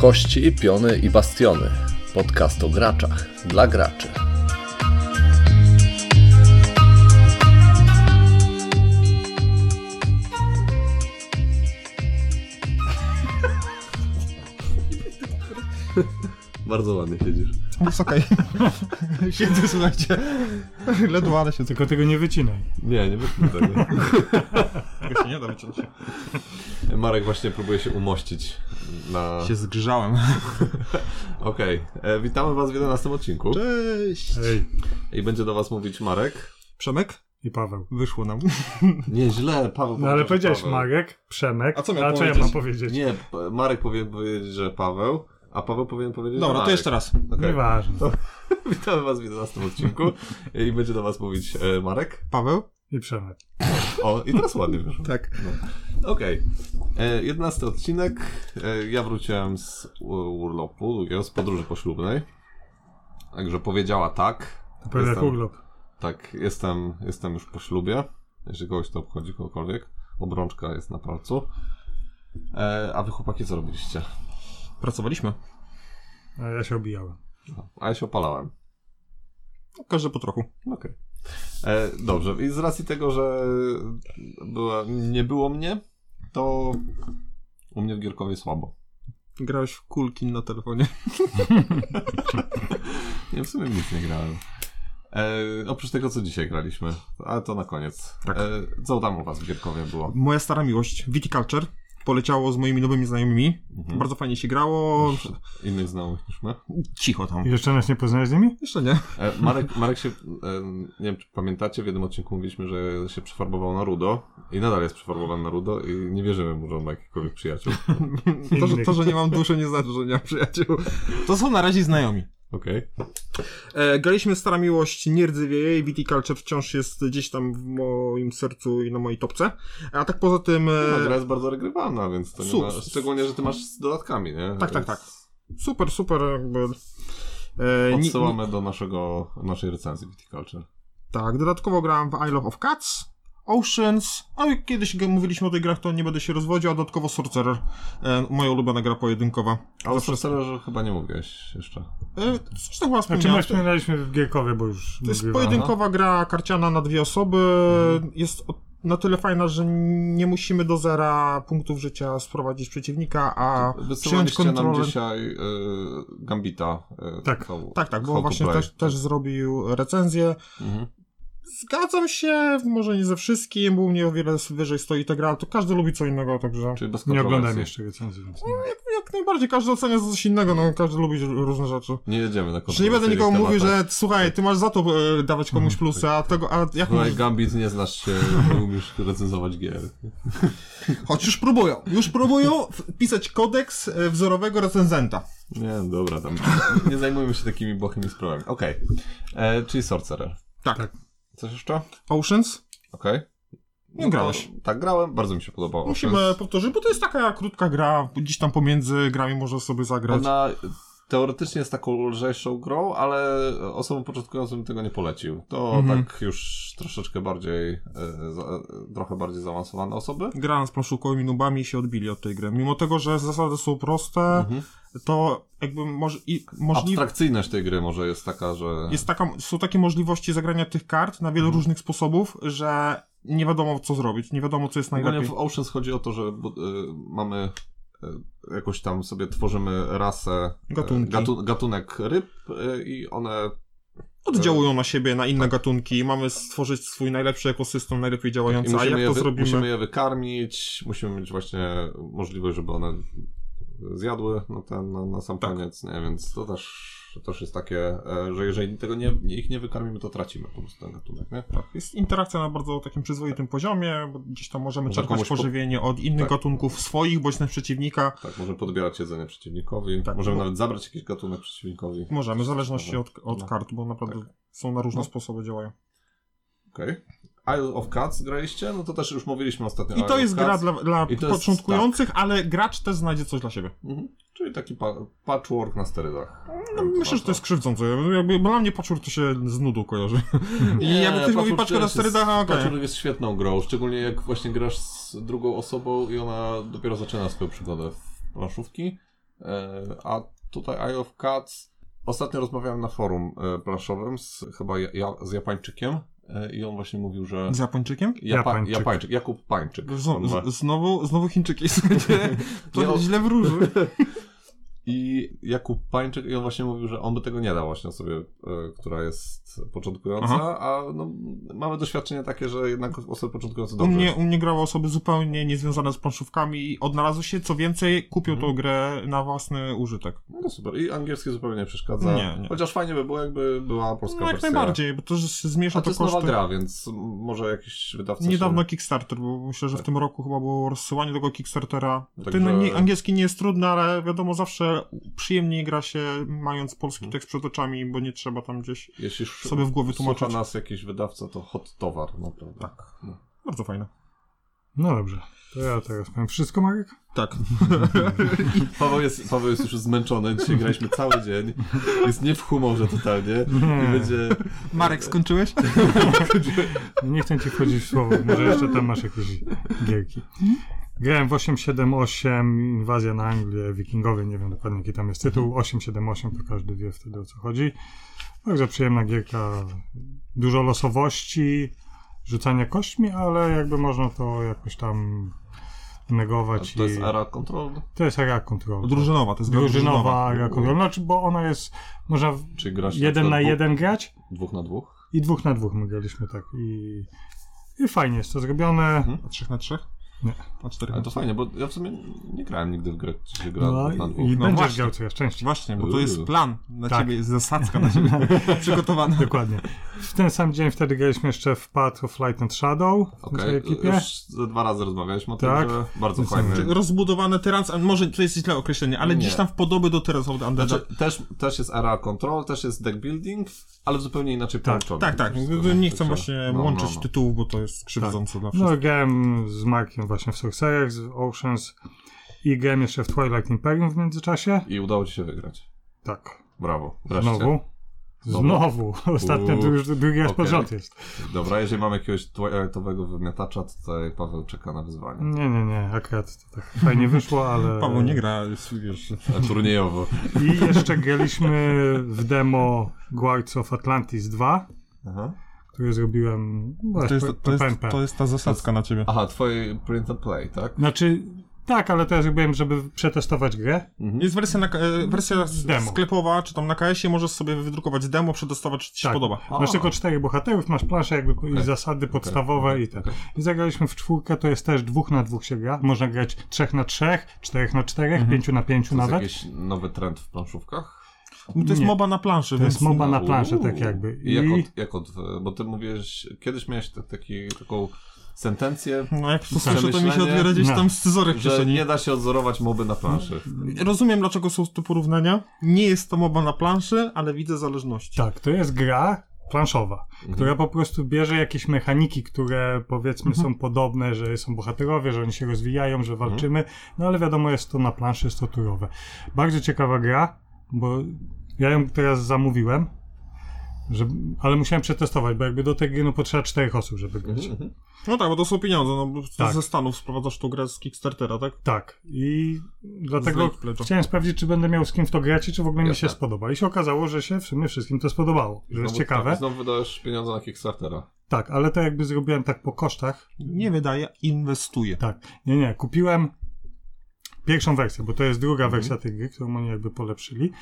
Kości, piony i bastiony. Podcast o graczach dla graczy. Bardzo ładnie siedzisz. Jest okej. Siedzę, słuchajcie. Ledwo, ale się Tylko tego nie wycinaj. Nie, nie wytnę tego. tylko się nie da wyciąć. Marek właśnie próbuje się umościć na... Się zgrzałem. Okej, e, witamy was w 11 odcinku. Cześć. Ej, I będzie do was mówić Marek. Przemek? i Paweł. Wyszło nam. Nie, źle, Paweł No ale powiedziałeś Paweł. Marek, Przemek. A co miał A co ja powiedzieć? mam powiedzieć? Nie, Marek powinien powiedzieć, że Paweł, a Paweł powinien powiedzieć, że Dobra, to jeszcze raz. Okej. Nieważne. Witamy was w 11 odcinku i będzie do was mówić e, Marek. Paweł? I Przemek. O, i teraz ładnie wyszło. Tak. Okej. E, 11 odcinek. E, ja wróciłem z urlopu, długiego, z podróży poślubnej. Także powiedziała tak. Pewnie jak urlop. Tak, jestem, jestem już po ślubie. Jeżeli kogoś to obchodzi, kogokolwiek. Obrączka jest na palcu. E, a wy chłopaki co robiliście? Pracowaliśmy. A ja się obijałem. A ja się opalałem. Każdy po trochu. Okej. E, Dobrze, i z racji tego, że była, nie było mnie, to u mnie w Gierkowie słabo. Grałeś w kulki na telefonie. Nie, w sumie nic nie grałem. E, oprócz tego, co dzisiaj graliśmy, ale to na koniec. Tak. E, co tam u was w Gierkowie było? Moja stara miłość, Viticulture, poleciało z moimi nowymi znajomymi. Mhm. Bardzo fajnie się grało. Masz innych znajomych niż my? Cicho tam. I jeszcze nas nie poznałeś z nimi? Jeszcze nie. E, Marek, Marek się, e, nie wiem czy pamiętacie, w jednym odcinku mówiliśmy, że się przefarbował na rudo i nadal jest przefarbowany na rudo i nie wierzymy mu, że on ma jakichkolwiek przyjaciół. To że, to, że nie mam duszy, nie znaczy, że nie mam przyjaciół. To są na razie znajomi. Okej. E, graliśmy Stara Miłość, nie rdzewieje i Viticulture wciąż jest gdzieś tam w moim sercu i na mojej topce. A tak poza tym... No, gra E, jest bardzo regrywalna, więc to nie ma, szczególnie, że ty masz z dodatkami, nie? Tak, tak, Więc super, super jakby... E, Odsyłamy do naszego, naszej recenzji Viticulture. Tak, dodatkowo grałem w Isle of Cats, Oceans, a jak kiedyś mówiliśmy o tych grach, to nie będę się rozwodził, a dodatkowo Sorcerer, e, moja ulubiona gra pojedynkowa. Ale o Sorcererze chyba nie mówiłeś jeszcze. E, coś tam chyba Znaczy my wspominaliśmy w Gierkowie, bo już To jest pojedynkowa gra karciana na dwie osoby. Jest o- na tyle fajna, że nie musimy do zera punktów życia sprowadzić przeciwnika, a przyjąć Wysyłaliście nam kontrolę. dzisiaj y, Gambita. Y, Tak. Tak, tak, bo właśnie też, też zrobił recenzję. Mhm. Zgadzam się, może nie ze wszystkim, bo u mnie o wiele wyżej stoi ta gra, ale to każdy lubi co innego, także Czyli bez Nie kontrowersji. jeszcze recenzji, więc nie. jak najbardziej każdy ocenia coś innego, no każdy lubi różne rzeczy. Nie jedziemy na Czy nie będę nikomu mówił, że słuchaj, ty masz za to e, dawać komuś plusy, a tego, a jak Słuchaj, możesz... Gambit, nie znasz się, nie umiesz recenzować gier. Choć już próbują, już próbują pisać kodeks e, wzorowego recenzenta. Nie, dobra, tam nie zajmujmy się takimi błahimi sprawami. Okej, E, czyli Sorcerer. Tak. Tak. Coś jeszcze? Oceans? Okej. Nie grałeś. to- Tak, grałem, bardzo mi się podobało. Musimy powtórzyć, bo to jest taka krótka gra, gdzieś tam pomiędzy grami można sobie zagrać. Ona teoretycznie jest taką lżejszą grą, ale osobom początkującym tego nie polecił. To Mhm. tak już troszeczkę bardziej, e, za, trochę bardziej zaawansowane osoby. Gra z planszówkowymi nubami i się odbili od tej gry. Mimo tego, że zasady są proste, Mhm. to jakby moż, i, możliwe... Abstrakcyjność tej gry może jest taka, że... jest taka, są takie możliwości zagrania tych kart na wielu Mhm. różnych sposobów, że nie wiadomo co zrobić, nie wiadomo co jest najlepiej. w Oceans chodzi o to, że y, mamy jakoś tam sobie tworzymy rasę, Gatunki. gatu, gatunek ryb y, i one Oddziałują na siebie, na inne gatunki. Mamy stworzyć swój najlepszy ekosystem, najlepiej i działający. A musimy, jak je to wy, zrobimy? musimy je wykarmić, musimy mieć właśnie możliwość, żeby one zjadły na, ten, na, na sam Tak. koniec, nie? Więc to też, to też jest takie, e, że jeżeli tego nie, ich nie wykarmimy, to tracimy po prostu ten gatunek, nie? Tak, jest interakcja na bardzo takim przyzwoitym poziomie, bo gdzieś tam możemy Może czerpać pożywienie od innych Tak. gatunków swoich, bądź też przeciwnika. Tak, możemy podbierać jedzenie przeciwnikowi, Tak, możemy bo- nawet zabrać jakiś gatunek przeciwnikowi. Możemy, w zależności od, od No. kart, bo naprawdę są na różne No. sposoby działają. Okej. Isle of Cats graliście? No to też już mówiliśmy ostatnio. I Isle to of jest gra dla, dla I to jest- początkujących, ale gracz też znajdzie coś dla siebie. Mhm. Czyli taki pa patchwork na sterydach. No, myślę, że to jest krzywdzące. Jakby, bo dla mnie patchwork to się z nudą kojarzy. I Nie, jakby ktoś mówi Patchwork na sterydach, a okej. Patchwork jest świetną grą, szczególnie jak właśnie grasz z drugą osobą i ona dopiero zaczyna swoją przygodę w planszówki. E, a tutaj Eye of Cats. Ostatnio rozmawiałem na forum e, planszowym z chyba ja, z Japańczykiem i on właśnie mówił, że. Z Japończykiem? Japa- Japańczyk. Japańczyk, Jakub Pańczyk. Ma- Z, znowu, znowu Chińczyki, słuchajcie. To Nie, on- źle wróży. I Jakub Pańczyk, i on właśnie mówił, że on by tego nie dał właśnie osobie, e, która jest początkująca, Aha. a no, mamy doświadczenie takie, że jednak osoby początkujące U dobrze. mnie, u mnie grały osoby zupełnie niezwiązane z planszówkami i odnalazły się, co więcej, kupią Mhm. tą grę na własny użytek. No super. I angielski zupełnie nie przeszkadza. Nie, nie. Chociaż fajnie by było, jakby była polska No jak wersja. najbardziej, bo to że się zmniejsza A to to jest nowa koszty. gra, więc może jakiś wydawca Niedawno się... Kickstarter, bo myślę, że w Tak. tym roku chyba było rozsyłanie tego Kickstartera. Także- Ten angielski nie jest trudny, ale wiadomo, zawsze przyjemniej gra się mając polski Mhm. tekst przed oczami, bo nie trzeba tam gdzieś Jeśli sobie w głowie słucha tłumaczyć. nas jakiś wydawca, to hot towar, naprawdę. Tak. No. Bardzo fajne. No dobrze. To ja teraz powiem wszystko, Marek? Tak. Paweł, jest, Paweł jest już zmęczony, dzisiaj graliśmy cały dzień, jest nie w humorze totalnie Nie. i będzie... Marek, skończyłeś? No Nie chcę ci wchodzić w słowo, może jeszcze tam masz jakieś gierki. Grałem w 878, inwazja na Anglię, wikingowie, nie wiem dokładnie jaki tam jest tytuł. 878 to każdy wie wtedy o co chodzi. Także przyjemna gierka, dużo losowości, rzucania kośćmi, ale jakby można to jakoś tam negować. To jest i... era control, To jest area control. Drużynowa, to jest gra Drużynowa area control. Znaczy, bo ona jest, można czyli grasz jeden na przykład jeden grać Dwóch, na dwóch? i dwóch na dwóch my graliśmy tak i, i fajnie jest to zrobione. A trzech na trzech? Nie. Ale na to czterech. fajnie, bo ja w sumie nie grałem nigdy w grę, gdzie się gra No, dwóch na i dwóch. No będziesz właśnie. grał coraz częściej. Właśnie, bo to jest plan na Tak. ciebie, jest zasadzka na ciebie przygotowana. Dokładnie. W ten sam dzień wtedy graliśmy jeszcze w Path of Light and Shadow w Okej, naszej ekipie. już ze dwa razy rozmawialiśmy o tym, Tak. że bardzo Jest fajny. Czy Rozbudowane Tyrants, a może to jest źle określenie, ale Nie. gdzieś tam w podoby do Tyrants of Undead. Znaczy, też, też jest era control, też jest deck building, ale zupełnie inaczej Tak, połączone. tak, tak. Nie tak, chcę właśnie no, łączyć no, no. tytułów, bo to jest krzywdzące dla No wszystkich. grałem z Markiem właśnie w Sorcerers, w Oceans i grałem jeszcze w Twilight Imperium w międzyczasie. I udało ci się wygrać. Tak. Brawo. Wreszcie. Znowu. Znowu. Ostatnio to już drugi raz pod Okej. rząd jest. Dobra, jeżeli mamy jakiegoś twilightowego wymiatacza, to tutaj Paweł czeka na wyzwanie. Nie, nie, nie. Akurat to tak fajnie wyszło, ale... Paweł nie gra, jest, wiesz... Turniejowo. I jeszcze graliśmy w demo Guards of Atlantis 2, Aha. Które zrobiłem no, To jest, to, jest, to jest ta zasadzka na ciebie. Aha, twoje print and play, tak? Znaczy, tak, ale to ja zrobiłem, żeby przetestować grę. Jest wersja, na, e, wersja Demo. sklepowa, czy tam na KS-ie możesz sobie wydrukować demo, przetestować, czy ci się Tak. podoba. A. Masz tylko czterech bohaterów, masz planszę jakby i Okej. zasady podstawowe okej, i tak. okej. I zagraliśmy w czwórkę, to jest też dwóch na dwóch się gra. Można grać trzech na trzech, czterech na czterech, Mhm. pięciu na pięciu To jest nawet. jakiś nowy trend w planszówkach? No to jest Nie. moba na planszy, To więc... jest moba na Uuu. planszę, tak jakby. I jak od, jak od, bo ty mówiłeś, kiedyś miałeś te, taki, taką sentencję, No jak słyszę, to mi się otwiera gdzieś No. tam scyzoryk w że kieszeni. nie da się odzorować moby na planszy. Rozumiem, dlaczego są tu porównania. Nie jest to moba na planszy, ale widzę zależności. tak, to jest gra planszowa, Mhm. która po prostu bierze jakieś mechaniki, które powiedzmy Mhm. są podobne, że są bohaterowie, że oni się rozwijają, że walczymy, no ale wiadomo jest to na planszy, jest to turowe. Bardzo ciekawa gra, bo ja ją teraz zamówiłem, że, ale musiałem przetestować, bo jakby do tej gry no potrzeba czterech osób, żeby grać. Mhm, mhm. No tak, bo to są pieniądze, no bo Tak. ze Stanów sprowadzasz tą grę z Kickstartera, tak? Tak. I dlatego chciałem sprawdzić, czy będę miał z kim w to grać i czy w ogóle mi się Jasne. spodoba. I się okazało, że się w sumie wszystkim to spodobało. Że jest ciekawe. Tak, znowu wydajesz pieniądze na Kickstartera. Tak, ale to jakby zrobiłem tak po kosztach. Nie wydaje, inwestuje. Tak. Nie, nie. Kupiłem pierwszą wersję, bo to jest druga Mhm. wersja tej gry, którą oni jakby polepszyli.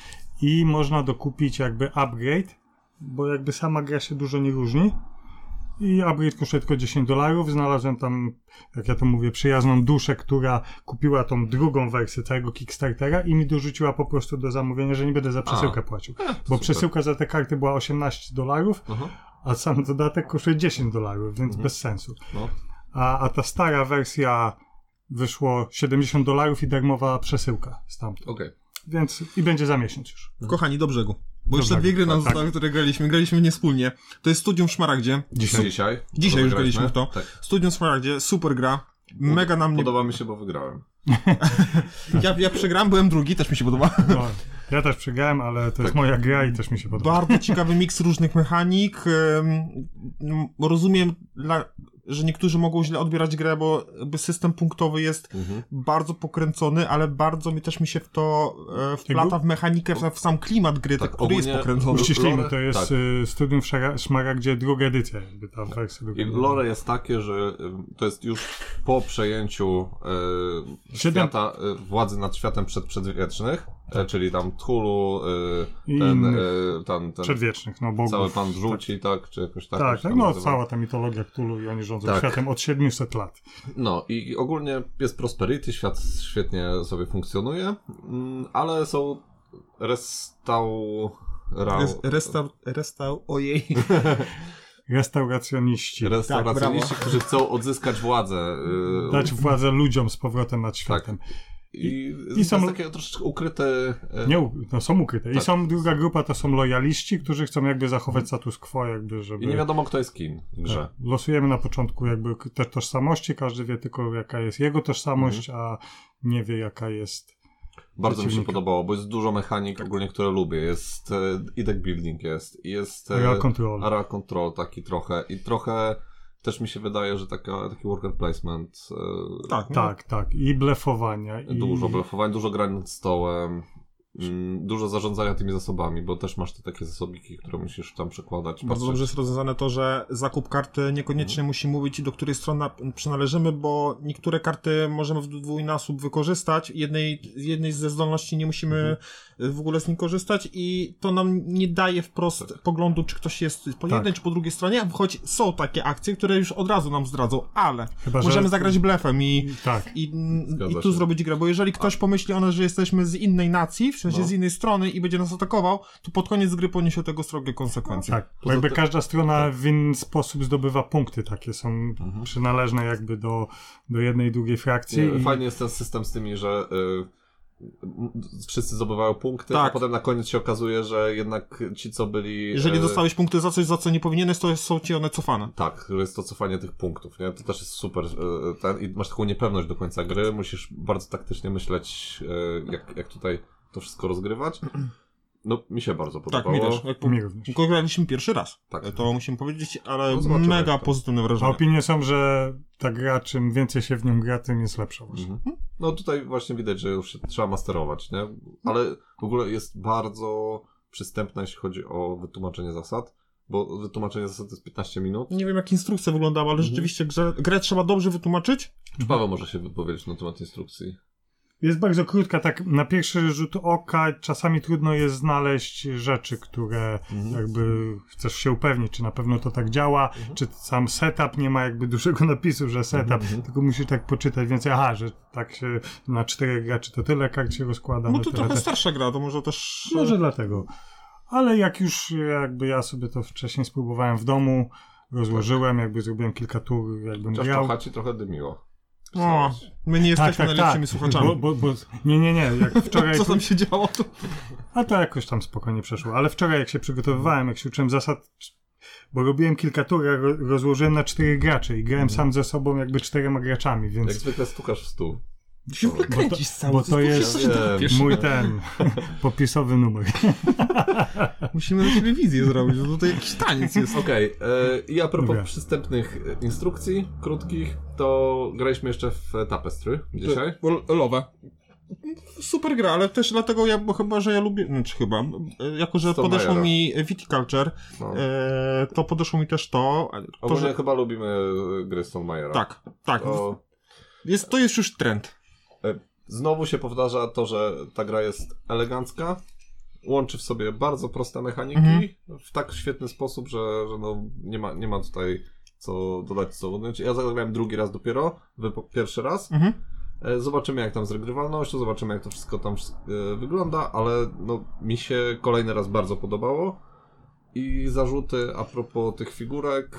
I można dokupić jakby upgrade, bo jakby sama gra się dużo nie różni. I upgrade kosztuje tylko 10 dolarów. Znalazłem tam, jak ja to mówię, przyjazną duszę, która kupiła tą drugą wersję całego Kickstartera i mi dorzuciła po prostu do zamówienia, że nie będę za przesyłkę płacił. to Bo super. przesyłka za te karty była 18 dolarów, Aha. a sam dodatek kosztuje 10 dolarów, więc Mhm. bez sensu. No. A, a ta stara wersja wyszło 70 dolarów i darmowa przesyłka stamtąd. Okej. Więc i będzie za miesiąc już. Kochani, do brzegu. Bo jeszcze dwie gry nam tak. zostały, które graliśmy. Graliśmy nie wspólnie. To jest Studium w Szmaragdzie. Dzisiaj. Dzisiaj. Dzisiaj już graliśmy w to. Tak. Studium w Szmaragdzie, super gra. Mega na mnie... Podoba mi się, bo wygrałem. Ja, ja przegrałem, byłem drugi, też mi się podoba. No, ja też przegrałem, ale to jest Tak. moja gra i też mi się podoba. Bardzo ciekawy miks różnych mechanik. Rozumiem, dla, że niektórzy mogą źle odbierać grę, bo jakby system punktowy jest Mhm. bardzo pokręcony, ale bardzo mi też mi się w to e, wplata w mechanikę, w, w sam klimat gry, Tak, tak, który jest pokręcony. Uściślimy, to jest tak. y, Studium Szara- Szmaragdzie druga edycja, jakby ta wersja druga. I lore jest takie, że to jest już po przejęciu Siedem- świata, y, władzy nad światem przed przedwiecznych, czyli tam Tulu, y, ten, innych y, tam, ten Przedwiecznych, no bogów. cały pan rzuci, tak, czy jakoś tak. Tak, tak, no nazywa. cała ta mitologia Cthulhu i oni rządzą Tak. światem od 700 lat. No i ogólnie jest prosperity, świat świetnie sobie funkcjonuje, mm, ale są restau... Rau... Res, restau, restau, ojej. Restauracjoniści. Restauracjoniści, Tak, którzy chcą odzyskać władzę. y, Dać władzę ludziom z powrotem nad światem. I, i i są- takie troszeczkę ukryte... y, Nie, no są ukryte. I Tak. są druga grupa, to są lojaliści, którzy chcą jakby zachować status quo, jakby, żeby... I nie wiadomo, kto jest kim w grze. Tak. Losujemy na początku jakby te tożsamości, każdy wie tylko jaka jest jego tożsamość, Mhm. a nie wie jaka jest... Bardzo mi się podobało, bo jest dużo mechanik ogólnie, które lubię. Jest e, i deck building jest, i jest e, Area control. control taki trochę i trochę też mi się wydaje, że taka, taki worker placement, e, Tak, no. Tak, tak. I blefowania. I... dużo blefowań, dużo grań nad stołem, dużo zarządzania tymi zasobami, bo też masz te takie zasobiki, które musisz tam przekładać. Bardzo patrzeć. dobrze jest rozwiązane to, że zakup karty niekoniecznie musi mówić, do której strony na- przynależymy, bo niektóre karty możemy w dwójnasób wykorzystać. Jednej, jednej ze zdolności nie musimy w ogóle z nim korzystać i to nam nie daje wprost Tak. poglądu, czy ktoś jest po Tak. jednej, czy po drugiej stronie, choć są takie akcje, które już od razu nam zdradzą, ale Chyba, że- możemy zagrać blefem i Tak. i, i tu zrobić grę, bo jeżeli ktoś pomyśli o nas, że jesteśmy z innej nacji, w sensie No. z innej strony i będzie nas atakował, to pod koniec gry poniesie tego srogie konsekwencje. Tak, bo jakby każda strona w inny sposób zdobywa punkty, takie są Mhm. przynależne jakby do, do jednej i drugiej frakcji. Nie, i... Fajnie jest ten system z tymi, że y, wszyscy zdobywają punkty, Tak. a potem na koniec się okazuje, że jednak ci, co byli... Jeżeli y, dostałeś punkty za coś, za co nie powinieneś, to są ci one cofane. Tak, że jest to cofanie tych punktów, nie? To też jest super. e, Ten, I masz taką niepewność do końca gry, musisz bardzo taktycznie myśleć, jak, jak tutaj to wszystko rozgrywać. No, mi się bardzo Tak, podobało. mi też. Jak po... Mi również. Tylko graliśmy pierwszy raz. Tak. To musimy powiedzieć, ale No mega pozytywne A wrażenie. opinie są, że ta gra, czym więcej się w nią gra, tym jest lepsza właśnie. Mhm. No tutaj właśnie widać, że już się trzeba masterować, nie? Ale w ogóle jest bardzo przystępna, jeśli chodzi o wytłumaczenie zasad, bo wytłumaczenie zasad to jest 15 minut. Nie wiem, jak instrukcja wyglądała, ale Mhm. rzeczywiście grze, grę trzeba dobrze wytłumaczyć. Czy Paweł może się wypowiedzieć na temat instrukcji? Jest bardzo krótka, tak na pierwszy rzut oka czasami trudno jest znaleźć rzeczy, które Mhm. jakby chcesz się upewnić, czy na pewno to tak działa, czy sam setup nie ma jakby dużego napisu, że setup, Mhm. tylko musisz tak poczytać, więc aha, że tak się na czterech graczy to tyle kart się rozkłada. No to trochę te- starsza gra, to może też... Może dlatego. Ale jak już jakby ja sobie to wcześniej spróbowałem w domu, rozłożyłem, jakby zrobiłem kilka tur, jakbym Chociaż grał. trochę ci trochę dymiło. O, my nie Tak, jesteśmy tak, najlepszymi tak. słuchaczami. Bo, bo, bo, nie, nie, nie, jak wczoraj... Co tam się działo? To... A to jakoś tam spokojnie przeszło. Ale wczoraj, jak się przygotowywałem, jak się uczyłem zasad, bo robiłem kilka tur, rozłożyłem na czterech graczy i grałem sam ze sobą jakby czterema graczami, Jak więc zwykle stukasz w stół. Się w ogóle Bo to- kręcisz cały bo to jest- drapiesz. mój ten popisowy numer. Musimy na telewizję zrobić, bo tutaj jakiś taniec jest. Okej, e, i a propos Dobra. przystępnych e, instrukcji, krótkich, to graliśmy jeszcze w Tapestry dzisiaj. Lowe. Super gra, ale też dlatego ja, bo chyba, że ja lubię, znaczy chyba, e, jako że Stone podeszło Mayera. mi Viticulture, No. e, to podeszło mi też to, to Ogólnie że, chyba lubimy e, gry Stonemajera. tak, tak, To, jest, to jest już trend. E, znowu się powtarza to, że ta gra jest elegancka, łączy w sobie bardzo proste mechaniki Mhm. w tak świetny sposób, że, że no, nie, ma, nie ma tutaj co dodać, co ująć. Ja zagrałem drugi raz dopiero, wy pierwszy raz. Mhm. E, Zobaczymy jak tam z regrywalnością, zobaczymy jak to wszystko tam e, wygląda, ale no, mi się kolejny raz bardzo podobało. I zarzuty a propos tych figurek,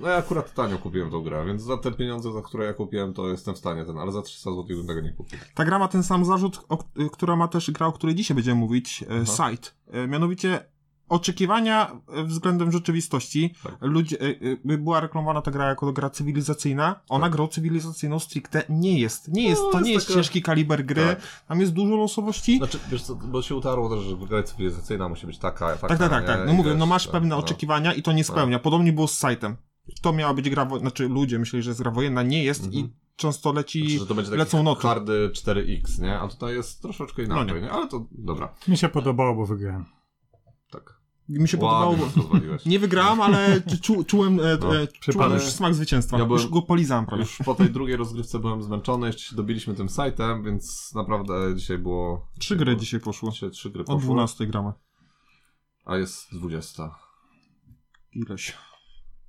no ja akurat tanio kupiłem tą grę, więc za te pieniądze, za które ja kupiłem, to jestem w stanie ten, ale za 300 zł bym tego nie kupił. Ta gra ma ten sam zarzut, o, y, która ma też gra, o której dzisiaj będziemy mówić, e, Sight. E, Mianowicie oczekiwania względem rzeczywistości. Tak. Ludzie, e, e, była reklamowana ta gra jako gra cywilizacyjna. Ona grą cywilizacyjną stricte nie jest. Nie jest, Tak. No, to jest nie jest taka- ciężki kaliber gry. Tak. Tam jest dużo losowości. Znaczy, wiesz co, bo się utarło też, że gra cywilizacyjna musi być taka, taka tak, tak, tak, tak. No mówię, wiesz, no masz tak, pewne no. oczekiwania i to nie spełnia. Podobnie było z Sightem. to miała być gra, wo- znaczy ludzie myśleli, że jest gra wojenna, nie jest Mhm. i często leci, Znaczy, że to będzie lecą noty. hardy 4X, nie? A tutaj jest troszeczkę inaczej, No nie. nie. Ale to dobra. Mi się podobało, bo wygrałem. Mi się podobało, Ładnie pozwoliłeś. Nie wygrałam, ale czu, czułem, e, No, e, czułem smak zwycięstwa. Ja byłem- Już go polizałem prawie. Już po tej drugiej rozgrywce byłem zmęczony, jeszcze się dobiliśmy tym sajtem, więc naprawdę dzisiaj było... Trzy gry dzisiaj poszło. Dzisiaj trzy gry Od poszło, 12 gramy. a jest 20. Ileś.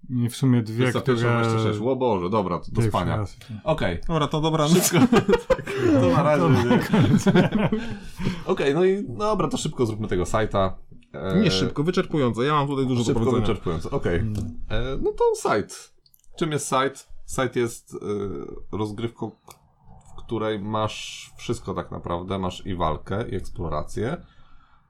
I w sumie dwie, Jest które... 26. O Boże, dobra, to do spania. Okej, Dobra, to dobra. to na razie. Okej, no i dobra, to szybko zróbmy tego sajta. E, Nie szybko, wyczerpująco. Ja mam tutaj dużo do Szybko powiedzenia. wyczerpująco, okej. E, No to sajt. Czym jest sajt? Sajt jest e, rozgrywką, w której masz wszystko tak naprawdę. Masz i walkę, i eksplorację,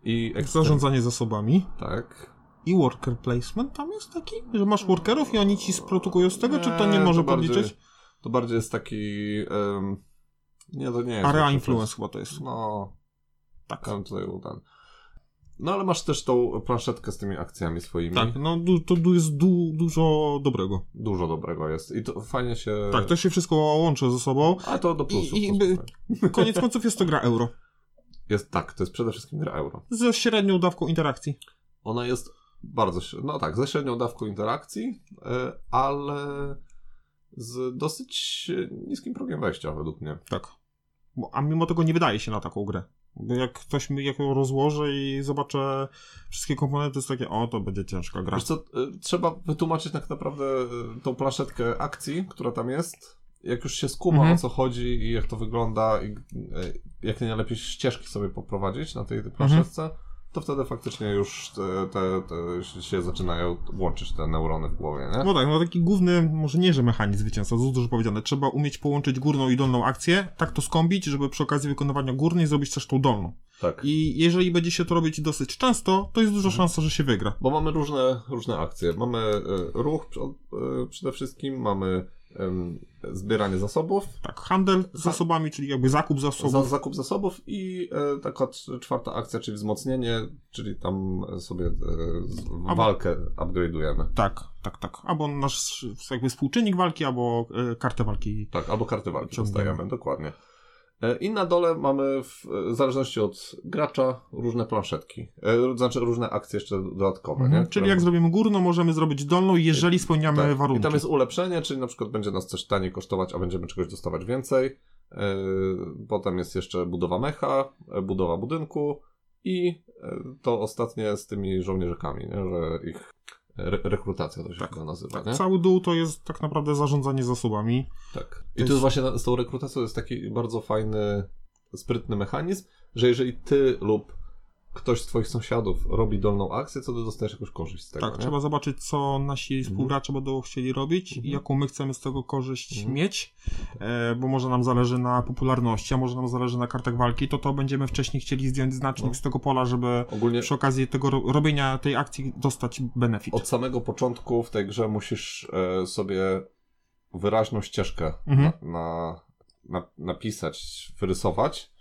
i ekster- Zarządzanie zasobami. Tak. I worker placement tam jest taki? Że masz workerów i oni ci sprodukują z tego, czy to nie Nie, może to bardziej- podliczyć? To bardziej jest taki... nie, to nie jest... Area influence chyba to jest. No, Tak. tam tutaj ten. No ale masz też tą planszetkę z tymi akcjami swoimi. Tak, no du, to du jest du, dużo dobrego. Dużo dobrego jest. I to fajnie się. Tak, to się wszystko łączy ze sobą. A to do plusów. I- i by-. Koniec końców jest to gra euro. Jest tak, to jest przede wszystkim gra euro. Ze średnią dawką interakcji. Ona jest bardzo. No tak, ze średnią dawką interakcji, e, ale z dosyć niskim progiem wejścia według mnie. Tak. A mimo tego nie wydaje się na taką grę. Bo jak ktoś mi jak ją rozłoży i zobaczę wszystkie komponenty, to jest takie, o, to będzie ciężka gra. Wiesz co, e, trzeba wytłumaczyć tak naprawdę e, tą planszetkę akcji, która tam jest. Jak już się skuma Mhm. o co chodzi i jak to wygląda i e, jak najlepiej ścieżki sobie poprowadzić na tej, tej planszetce, to wtedy faktycznie już te, te, te się zaczynają łączyć te neurony w głowie, nie? No tak, no taki główny, może nie, że mechanizm zwycięstwa, to dużo powiedziane. Trzeba umieć połączyć górną i dolną akcję, tak to skąbić, żeby przy okazji wykonywania górnej zrobić też tą dolną. Tak. I jeżeli będzie się to robić dosyć często, to jest duża Mhm. szansa, że się wygra. Bo mamy różne, różne akcje. Mamy e, ruch e, przede wszystkim, mamy zbieranie zasobów, Tak, handel z zasobami, czyli jakby zakup zasobów. za, zakup zasobów i e, taka czwarta akcja, czyli wzmocnienie, czyli tam sobie e, walkę upgrade'ujemy. Tak, tak, tak. Albo nasz jakby współczynnik walki, albo e, kartę walki. Tak, albo karty walki Ciągniemy. dostajemy, dokładnie. E, I na dole mamy, w, w zależności od gracza, różne planszetki. E, znaczy różne akcje jeszcze dodatkowe, Mhm. nie? Czyli Które- jak zrobimy górną, możemy zrobić dolną, jeżeli spełniamy Tak. warunki. I tam jest ulepszenie, czyli na przykład będzie nas coś taniej kosztować, a będziemy czegoś dostawać więcej. Potem jest jeszcze budowa mecha, e, budowa budynku i e, to ostatnie z tymi żołnierzykami, nie? że ich re rekrutacja to się Tak. chyba nazywa. Tak, nie? cały dół to jest tak naprawdę zarządzanie zasobami. Tak. I To tu jest- właśnie z tą rekrutacją jest taki bardzo fajny, sprytny mechanizm, że jeżeli ty lub ktoś z twoich sąsiadów robi dolną akcję, to ty dostajesz jakąś korzyść z tego. tak, nie? trzeba zobaczyć, co nasi współgracze będą chcieli robić i Mhm. jaką my chcemy z tego korzyść Mhm. mieć, e, bo może nam zależy na popularności, a może nam zależy na kartach walki, to to będziemy wcześniej chcieli zdjąć znacznik No. z tego pola, żeby Ogólnie przy okazji tego ro- robienia tej akcji dostać benefit. od samego początku w tej grze musisz e, sobie wyraźną ścieżkę Mhm. na, na, na, napisać, wyrysować,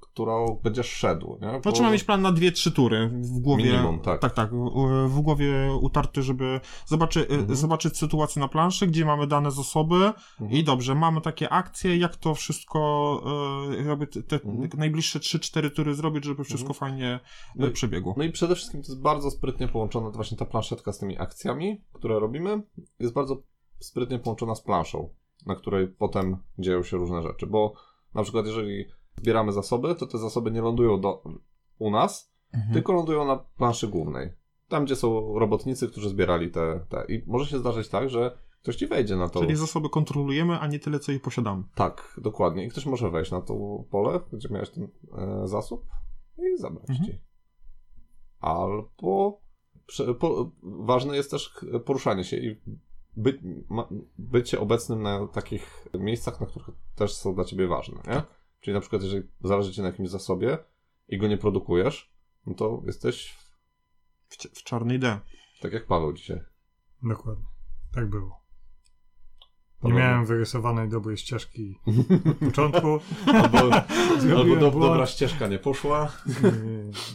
którą będziesz szedł. Nie? No Bo- trzeba mieć plan na dwie, trzy tury w głowie. Minimum, tak. Tak, tak. w- głowie utarty, żeby zobaczy, Mhm. zobaczyć sytuację na planszy, gdzie mamy dane zasoby Mhm. i dobrze, mamy takie akcje, jak to wszystko, e, jakby te, Mhm. najbliższe 3-4 tury zrobić, żeby wszystko fajnie No e, i- przebiegło. No i przede wszystkim to jest bardzo sprytnie połączone, właśnie ta planszetka z tymi akcjami, które robimy, jest bardzo sprytnie połączona z planszą, na której potem dzieją się różne rzeczy, bo na przykład jeżeli zbieramy zasoby, to te zasoby nie lądują do, u nas, Mhm. tylko lądują na planszy głównej. Tam, gdzie są robotnicy, którzy zbierali te, te. I może się zdarzyć tak, że ktoś ci wejdzie na to. Czyli zasoby kontrolujemy, a nie tyle, co je posiadamy. Tak, dokładnie. I ktoś może wejść na to pole, gdzie miałeś ten e, zasób i zabrać Mhm. ci. Albo prze, po, ważne jest też poruszanie się i by, ma, bycie obecnym na takich miejscach, na których też są dla ciebie ważne, nie? Czyli na przykład, jeżeli zależy ci na jakimś zasobie i go nie produkujesz, no to jesteś W, w czarnej D. tak jak Paweł dzisiaj. Dokładnie. Tak było. Nie miałem wyrysowanej dobrej ścieżki na początku. Albo, albo do, dobra ścieżka nie poszła.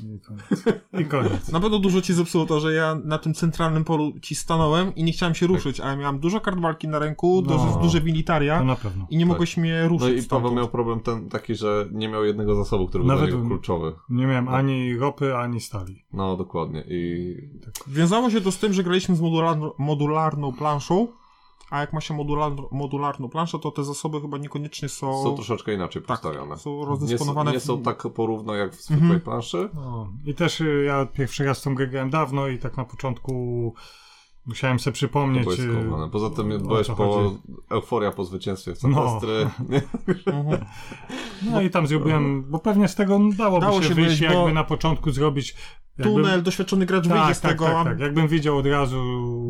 I, i koniec. I koniec. Na pewno dużo ci zepsuło to, że ja na tym centralnym polu ci stanąłem i nie chciałem się ruszyć, a ja miałem dużo kart walki na ręku, No. duże, duże militaria na pewno. i nie mogłeś mnie ruszyć No i Paweł stamtąd. miał problem ten taki, że nie miał jednego zasobu, który był Nawet- dla niego kluczowy. Nie miałem ani ropy, ani stali. No, dokładnie. I Wiązało się to z tym, że graliśmy z modularno, modularną planszą, a jak ma się modularno, modularną planszę, to te zasoby chyba niekoniecznie są... są troszeczkę inaczej tak, postawione. są Nie są, rozdysponowane nie są tak porówno jak w zwykłej Mhm. planszy. No. I też y, ja pierwszy raz tą grę grałem dawno i tak na początku musiałem sobie To przypomnieć. było y, skołowane. Poza tym o byłeś po chodzi. euforia po zwycięstwie w No. Sylwestry. No i tam zrobiłem, bo pewnie z tego dałoby Dało się, się wyjść, jakby bo- na początku zrobić. Jakbym, Tunel, doświadczony gracz wyjdzie tak, z tak, tego, tak, tak. Jakbym widział od razu,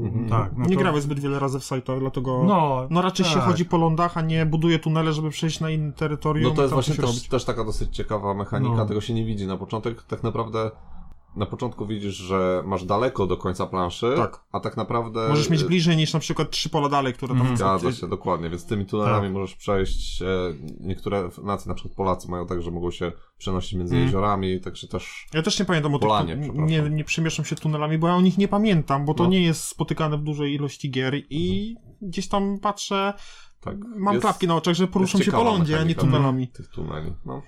Mhm. tak. No nie to, grałeś zbyt wiele razy w Saito, dlatego... No, No raczej się tak. chodzi po lądach, a nie buduje tunele, żeby przejść na inne terytorium. No to jest właśnie też, robić. też taka dosyć ciekawa mechanika, No. tego się nie widzi na początek. Tak naprawdę na początku widzisz, że masz daleko do końca planszy, Tak. a tak naprawdę... Możesz mieć bliżej niż na przykład trzy pola dalej, które tam... Mhm. Zgadza się, dokładnie, więc tymi tunelami Tak. możesz przejść. E, niektóre nacje, na przykład Polacy mają tak, że mogą się przenosić między Mhm. jeziorami, także też... Ja też nie pamiętam o tych... Polanie, tu- przepraszam. nie, nie przemieszczam się tunelami, bo ja o nich nie pamiętam, bo to No. nie jest spotykane w dużej ilości gier i gdzieś tam patrzę, Tak, mam jest- klapki na oczach, że poruszam się po lądzie, a nie tunelami. Tych tuneli, no.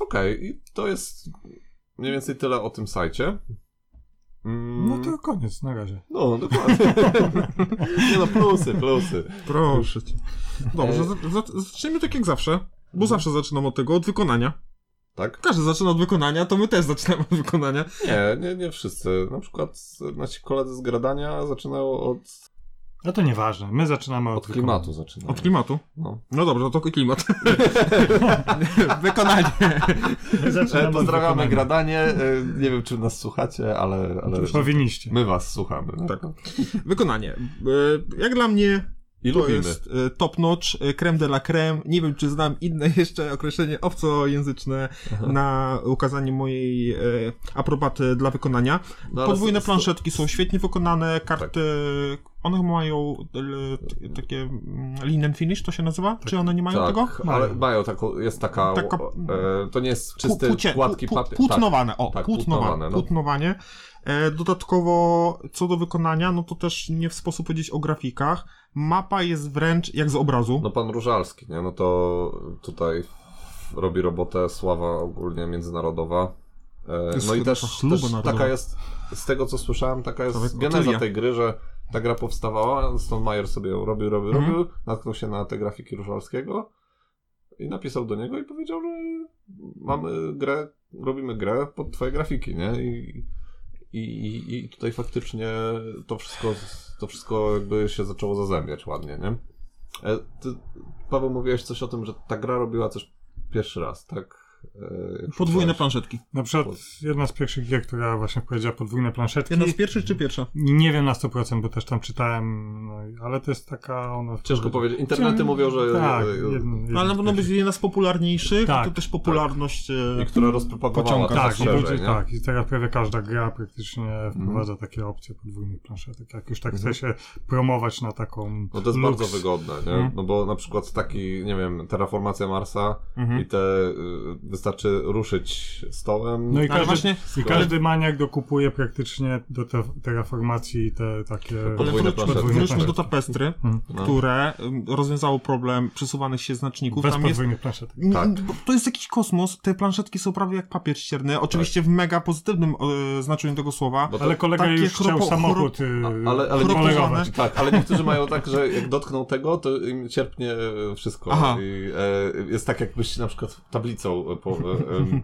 Okej, i to jest mniej więcej tyle o tym sajcie. Mm, No to koniec, na razie. No, dokładnie. nie no, plusy, plusy. Proszę cię. Dobrze, E- za- za- zacznijmy tak jak zawsze, bo zawsze zaczynam od tego, od wykonania. Tak? Każdy zaczyna od wykonania, to my też zaczynamy od wykonania. Nie, nie, nie wszyscy. Na przykład nasi koledzy z gradania zaczynają od, No to nieważne, my zaczynamy od, od klimatu. Zaczynają. Od klimatu. No. No dobrze, to klimat. wykonanie. My zaczynamy E, pozdrawiamy gradanie. E, nie wiem, czy nas słuchacie, ale, ale Powinniście. my was słuchamy. No. Tak. Wykonanie. E, Jak dla mnie I to lubimy. jest top notch, creme de la creme. Nie wiem, czy znam inne jeszcze określenie obcojęzyczne na ukazanie mojej e, aprobaty dla wykonania. No, Podwójne planszetki są świetnie wykonane, karty, one mają e, takie mm, lean and finish, to się nazywa? Czy one nie mają tego? Tak, ale Mają. mają taką, jest taka, Taka- e, to nie jest pucie- płatki papier. Płótnowane, o, tak, płótnowane, no. płótnowanie. E, dodatkowo, co do wykonania, no to też nie w sposób powiedzieć o grafikach. Mapa jest wręcz jak z obrazu. No pan Różalski, nie? No to tutaj robi robotę sława ogólnie międzynarodowa. E, no i też, też taka jest, z tego co słyszałem, taka jest geneza tej gry, że ta gra powstawała, Stone Meyer sobie ją robił, robił, Mhm. robił, natknął się na te grafiki Różalskiego i napisał do niego i powiedział, że mamy grę, robimy grę pod twoje grafiki, nie? I, i, i, i tutaj faktycznie to wszystko, to wszystko jakby się zaczęło zazębiać ładnie, nie? E, Ty, Paweł, mówiłeś coś o tym, że ta gra robiła coś pierwszy raz, tak? E, Podwójne planszetki. Na przykład jedna z pierwszych gier, która właśnie powiedziała podwójne planszetki. Jedna z pierwszych czy pierwsza? Nie wiem na 100%, bo też tam czytałem, no, ale to jest taka ona... Ciężko powiedzieć. Internety Cię- mówią, że... Tak, jeden No, ale być jedna z popularniejszych, Tak, to też popularność... e, I która rozpropagowała Tak, i szerzej, ludzie, tak, i teraz prawie każda gra praktycznie wprowadza takie opcje podwójnych planszetek. Jak już tak Mhm. chce się promować na taką No to jest luks. bardzo wygodne, nie? Mhm. No bo na przykład taki, nie wiem, terraformacja Marsa Mhm. i te y, wystarczy ruszyć stołem. No i każdy, właśnie, i każdy maniak dokupuje praktycznie do te, terraformacji te takie ale Podwójne wróćmy, wróćmy do tapestry. No. które rozwiązało problem przesuwanych się znaczników. Bez Tam jest podwójnych planszetek. Tak. To jest jakiś kosmos. Te planszetki są prawie jak papier ścierny. Oczywiście w mega pozytywnym e, znaczeniu tego słowa. To, Ale kolega już chciał chropo- samochód y, A- ale- ale nie- polerować. Tak, ale niektórzy mają tak, że jak dotkną tego, to im cierpnie wszystko. Aha. I, e, jest tak, jakbyś na przykład tablicą po, e,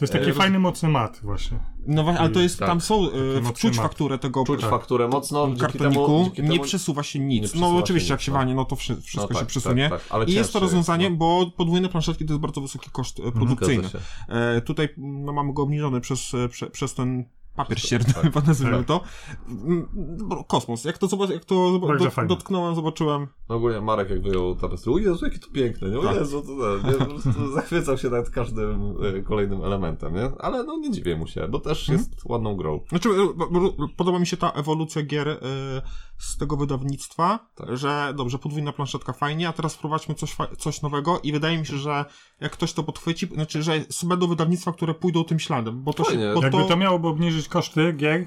To jest taki E, roz- fajny, mocny mat właśnie. No właśnie, ale to jest, Tak. tam są, e, wczuć mat. fakturę tego czuć tak, fakturę mocno. Kartoniku, temu, dzięki temu, nie przesuwa się nic. przesuwa no się oczywiście nic, jak się no. wanie, no to wszy- wszystko no, się tak, przesunie. Tak, tak, ale I jest to rozwiązanie, no. bo podwójne planszetki to jest bardzo wysoki koszt e, produkcyjny. E, tutaj no, mamy go obniżony przez, prze, przez ten papier ścierny, tak. chyba nazwijmy Tak. to. Mm, Kosmos. Jak to, zobacz, jak to do, dotknąłem, zobaczyłem. No ogólnie Marek jak wyjął tapestry, o Jezu, jakie to piękne, nie? O Tak. Jezu, to ten, nie? Po prostu zachwycał się nad każdym e, kolejnym elementem, nie? Ale no nie dziwię mu się, bo też Mhm. jest ładną grą. Znaczy, e, podoba mi się ta ewolucja gier e, z tego wydawnictwa, Tak. że dobrze, podwójna planszetka fajnie, a teraz wprowadźmy coś, coś nowego i wydaje mi się, że jak ktoś to podchwyci, znaczy, że będą wydawnictwa, które pójdą tym śladem, bo to Fajnie. się... Bo Jakby to... to miałoby obniżyć koszty gier,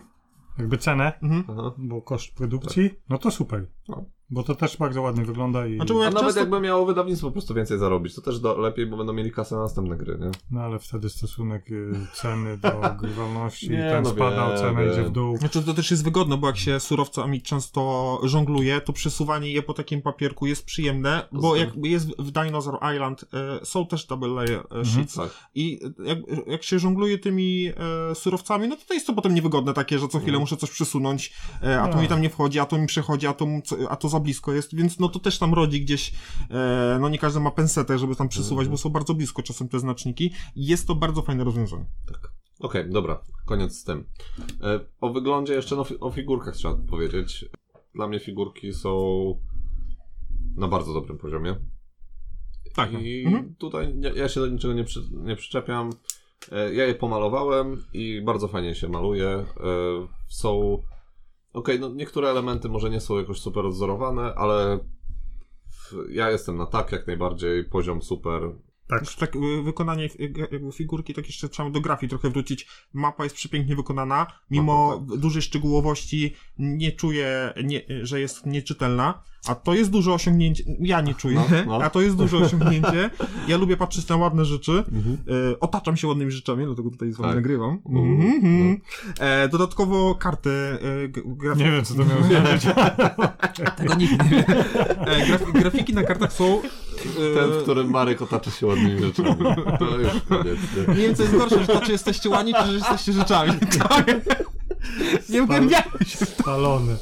jakby cenę, Mhm. Bo koszt produkcji, no to super. No. Bo to też bardzo ładnie wygląda i... Znaczy, bo A nawet często... jakby miało wydawnictwo po prostu więcej zarobić, to też do, lepiej, bo będą mieli kasę na następne gry, nie? No ale wtedy stosunek y, ceny do grywalności, Nie, ten no spada, wiem, cena wiem. idzie w dół. Znaczy to też jest wygodne, bo jak się surowcami często żongluje, to przesuwanie je po takim papierku jest przyjemne, bo Poza- jak jest w Dinosaur Island, e, są też double layer sheets Tak. i jak, jak się żongluje tymi e, surowcami, no to, to jest to potem niewygodne takie, że co chwilę Mhm. muszę coś przesunąć, e, a to No. mi tam nie wchodzi, a to mi przechodzi, a to, a to za blisko jest, więc no to też tam rodzi gdzieś, e, no nie każdy ma pensetę, żeby tam przesuwać, Mhm. bo są bardzo blisko czasem te znaczniki i jest to bardzo fajne rozwiązanie. Tak. Okej, dobra, koniec z tym. E, o wyglądzie jeszcze, no, o figurkach trzeba powiedzieć. Dla mnie figurki są na bardzo dobrym poziomie. Tak. I Mhm. tutaj nie, ja się do niczego nie, przy, nie przyczepiam. E, ja je pomalowałem i bardzo fajnie się maluje. E, są. Okej, no niektóre elementy może nie są jakoś super odzorowane, ale ja jestem na tak jak najbardziej, poziom super. Tak. Już tak y, wykonanie figurki, tak jeszcze trzeba do grafii trochę wrócić. Mapa jest przepięknie wykonana, mimo Mapa, dużej szczegółowości nie czuję, nie, że jest nieczytelna, a to jest duże osiągnięcie, ja nie czuję, No, no. a to jest duże osiągnięcie. Ja lubię patrzeć na ładne rzeczy, Mhm. y, otaczam się ładnymi rzeczami, dlatego tutaj z wami Tak. nagrywam. Mhm. Mhm. E, dodatkowo karty y, grafiki. Nie wiem, co to miało znaczyć. Tego nikt nie wie. E, graf, grafiki na kartach są... Ten, w którym Marek otacza się ładnymi rzeczami. To już koniec. Nie? Nie wiem, co jest gorsze, że to, czy jesteście ładni, czy że jesteście rzeczami. To... Nie ugębiamy się. Spalony.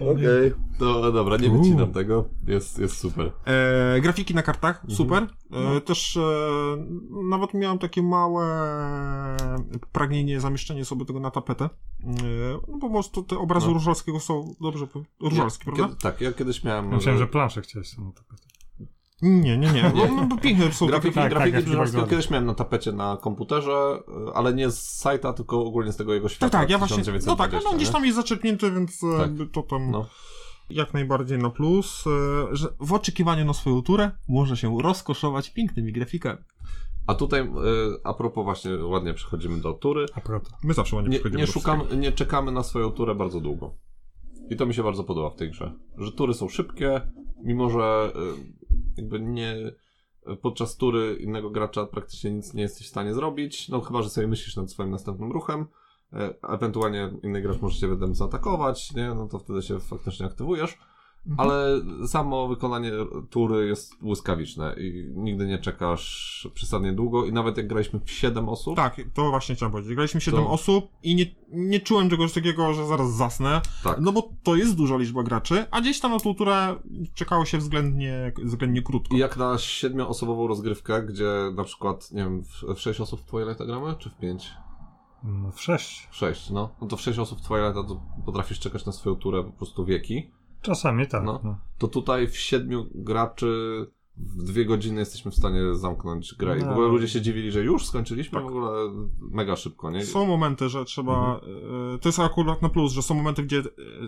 Okej. To dobra, nie wycinam tego. Jest, jest super. E, grafiki na kartach, Mhm. super. E, No. Też e, nawet miałem takie małe pragnienie zamieszczenia sobie tego na tapetę. E, no po prostu te obrazy No. Różalskiego są dobrze, Różalski, Ja- prawda? Kiedy, tak, ja kiedyś miałem... Myślałem, że planszę chciałeś sobie tapetę. Nie, nie, nie. No, no, piękne są Grafiki, tak, grafiki tak, tak, kiedyś miałem na tapecie na komputerze, e, ale nie z sajta, tylko ogólnie z tego jego świata. Tak, tak, ja właśnie. No tak, 1920, no gdzieś tam jest zaczerpnięty, więc e, Tak. to tam No. jak najbardziej na plus. e, Że w oczekiwaniu na swoją turę można się rozkoszować pięknymi grafikami. A tutaj, a propos właśnie, ładnie przechodzimy do tury. A proto. My zawsze ładnie Nie, przychodzimy nie, do szukamy, nie czekamy na swoją turę bardzo długo. I to mi się bardzo podoba w tej grze. Że tury są szybkie, mimo że e, jakby nie podczas tury innego gracza praktycznie nic nie jesteś w stanie zrobić. No chyba, że sobie myślisz nad swoim następnym ruchem. a Ewentualnie inny gracz może cię zaatakować, nie? No to wtedy się faktycznie aktywujesz. Mhm. Ale samo wykonanie tury jest błyskawiczne i nigdy nie czekasz przesadnie długo i nawet jak graliśmy w 7 osób, Tak, to właśnie chciałem powiedzieć. Graliśmy 7 To- osób i nie, nie czułem czegoś takiego, że zaraz zasnę. tak. No bo to jest duża liczba graczy, a gdzieś tam na tą turę czekało się względnie, względnie krótko. I jak na siedmioosobową rozgrywkę, gdzie na przykład, nie wiem, w, w 6 osób w Twilighta gramy, czy w 5? No w sześć. W 6, no. No to w 6 osób w Twilighta to potrafisz czekać na swoją turę po prostu wieki. Czasami tak. No. No. To tutaj w 7 graczy w dwie godziny jesteśmy w stanie zamknąć grę. I w No. ogóle ludzie się dziwili, że już skończyliśmy, Tak. w ogóle mega szybko, nie? Są momenty, że trzeba. Mhm. e, To jest akurat na plus, że są momenty, gdzie e,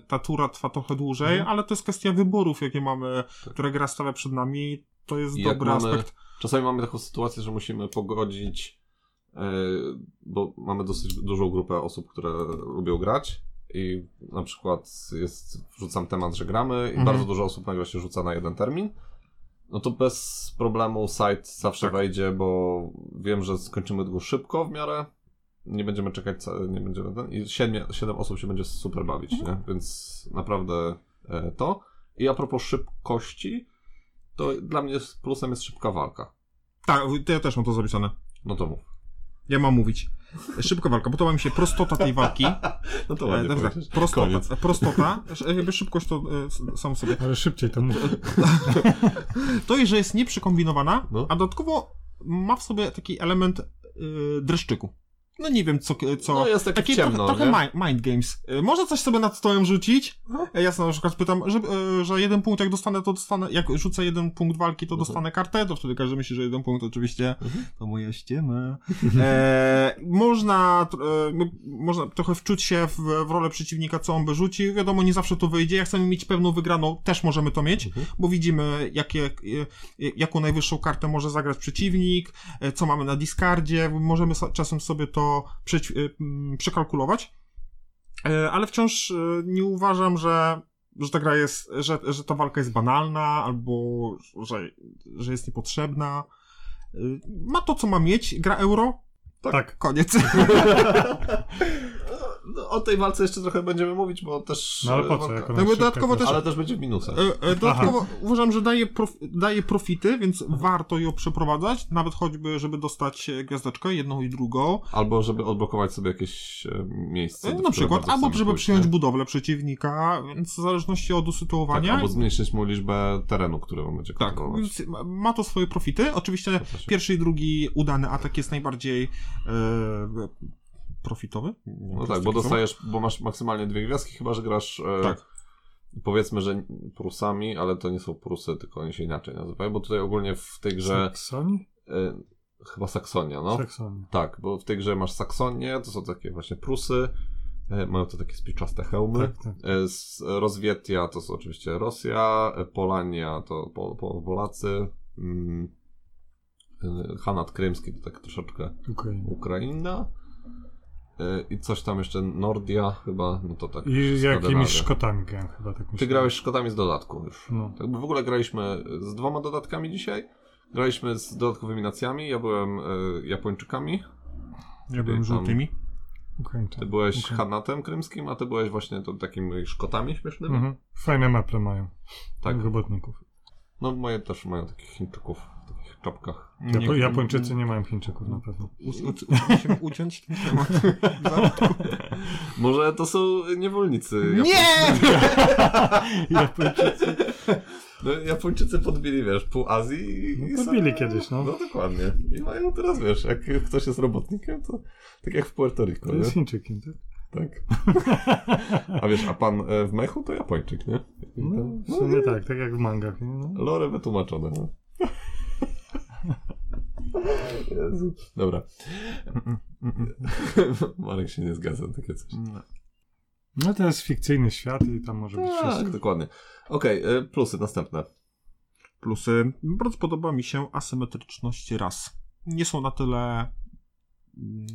ta tura trwa trochę dłużej, Mhm. ale to jest kwestia wyborów, jakie mamy, Tak. które gra stawia przed nami. To jest I dobry mamy- aspekt. Czasami mamy taką sytuację, że musimy pogodzić, e, bo mamy dosyć dużą grupę osób, które lubią grać i na przykład jest, wrzucam temat, że gramy i Mhm. bardzo dużo osób nagle się rzuca na jeden termin, no to bez problemu site zawsze Tak. wejdzie, bo wiem, że skończymy go szybko w miarę, nie będziemy czekać, nie będziemy ten, i siedmiu, siedem osób się będzie super bawić, Mhm. nie? Więc naprawdę e, to. I a propos szybkości, to dla mnie plusem jest szybka walka. Tak, ja też mam to zapisane. No to mów. Ja mam mówić. Szybka walka, podoba mi się prostota tej walki. No to E, ładnie dobrze, powiedzieć. prostota, Koniec. prostota, e, jakby szybkość to e, sam sobie. Ale szybciej to mów. To jest, że jest nieprzykombinowana, No. a dodatkowo ma w sobie taki element y, dreszczyku. No nie wiem, co, co No jest takie takie ciemno, trochę, trochę mind, mind games. Y, Można coś sobie nad stołem rzucić? E, Ja sobie na przykład pytam, że, y, że jeden punkt jak dostanę, to dostanę, jak rzucę jeden punkt walki, to dostanę kartę, to wtedy każdy myśli, że jeden punkt oczywiście to moja ściema. E, można, e, można trochę wczuć się w, w rolę przeciwnika, co on by rzucił. Wiadomo, nie zawsze to wyjdzie. Jak chcemy mieć pewną wygraną, też możemy to mieć, bo widzimy, jakie, e, jaką najwyższą kartę może zagrać przeciwnik, e, co mamy na discardzie. Możemy so, czasem sobie to przeci- e, m, przekalkulować. E, ale wciąż e, nie uważam, że że ta gra jest, że, że ta walka jest banalna, albo że, że jest niepotrzebna. Y, Ma to, co ma mieć, gra euro, Tak. koniec. No, o tej walce jeszcze trochę będziemy mówić, bo też... No ale po e, co? walka- Jak ona No dodatkowo też- Ale też będzie w minusach. E, e, Dodatkowo uważam, że daje, prof, daje profity, więc warto ją przeprowadzać, nawet choćby, żeby dostać gwiazdeczkę, jedną i drugą. Albo żeby odblokować sobie jakieś miejsce. Na przykład, albo żeby pójść, przyjąć nie? budowlę przeciwnika, więc w zależności od Tak, usytuowania. albo zmniejszyć mu liczbę terenu, który on będzie Tak, więc ma- to swoje profity. Oczywiście pierwszy i drugi udany atak jest najbardziej e, profitowy. No czy tak, bo dostajesz, bo masz maksymalnie dwie gwiazdki, chyba że grasz e, Tak. powiedzmy, że prusami, ale to nie są prusy, tylko oni się inaczej nazywają, bo tutaj ogólnie w tej grze Saksonii? e, chyba Saksonia, no. Saksonii. Tak, bo w tej grze masz Saksonię, to są takie właśnie prusy, e, mają to takie spiczaste hełmy. Tak, tak. Z Rozwietia to są oczywiście Rosja, Polania to po, po, Polacy, mm, Hanat Krymski to tak troszeczkę Ukraina. Ukraina i coś tam jeszcze Nordia chyba, no to tak I z jakimiś. Szkotami grałem chyba tak Ty grałeś Szkotami z dodatku już. No. Tak, w ogóle graliśmy z dwoma dodatkami dzisiaj. Graliśmy z dodatkowymi nacjami. Ja byłem e, Japończykami. Ja byłem żółtymi. Ukraińcy. Ty byłeś Okej. Hanatem krymskim, a ty byłeś właśnie to, takimi Szkotami śmiesznymi. Mhm. Fajne meple mają. Tak. Robotników. No moje też mają takich Chińczyków czapkach. Japo- Japończycy nie mają Chińczyków na pewno. Us- us- Musimy uciąć ten temat. Może to są niewolnicy. Nie! Japończycy. No, Japończycy podbili, wiesz, pół Azji i... No, podbili kiedyś, no. No dokładnie. I mają teraz, wiesz, jak ktoś jest robotnikiem, to tak jak w Puerto Rico, To nie? jest Chińczykiem, tak? Tak. A wiesz, a pan e, w mechu to Japończyk, nie? I No, w sumie tak, tak jak w mangach. Nie? No. Lore wytłumaczone. No. Jezu. Dobra. Marek się nie zgadza na takie coś. no to jest fikcyjny świat i tam może być Tak, wszystko. dokładnie. Okej, e, plusy następne. Plusy. Bardzo podoba mi się asymetryczność ras. Nie są na tyle. mm,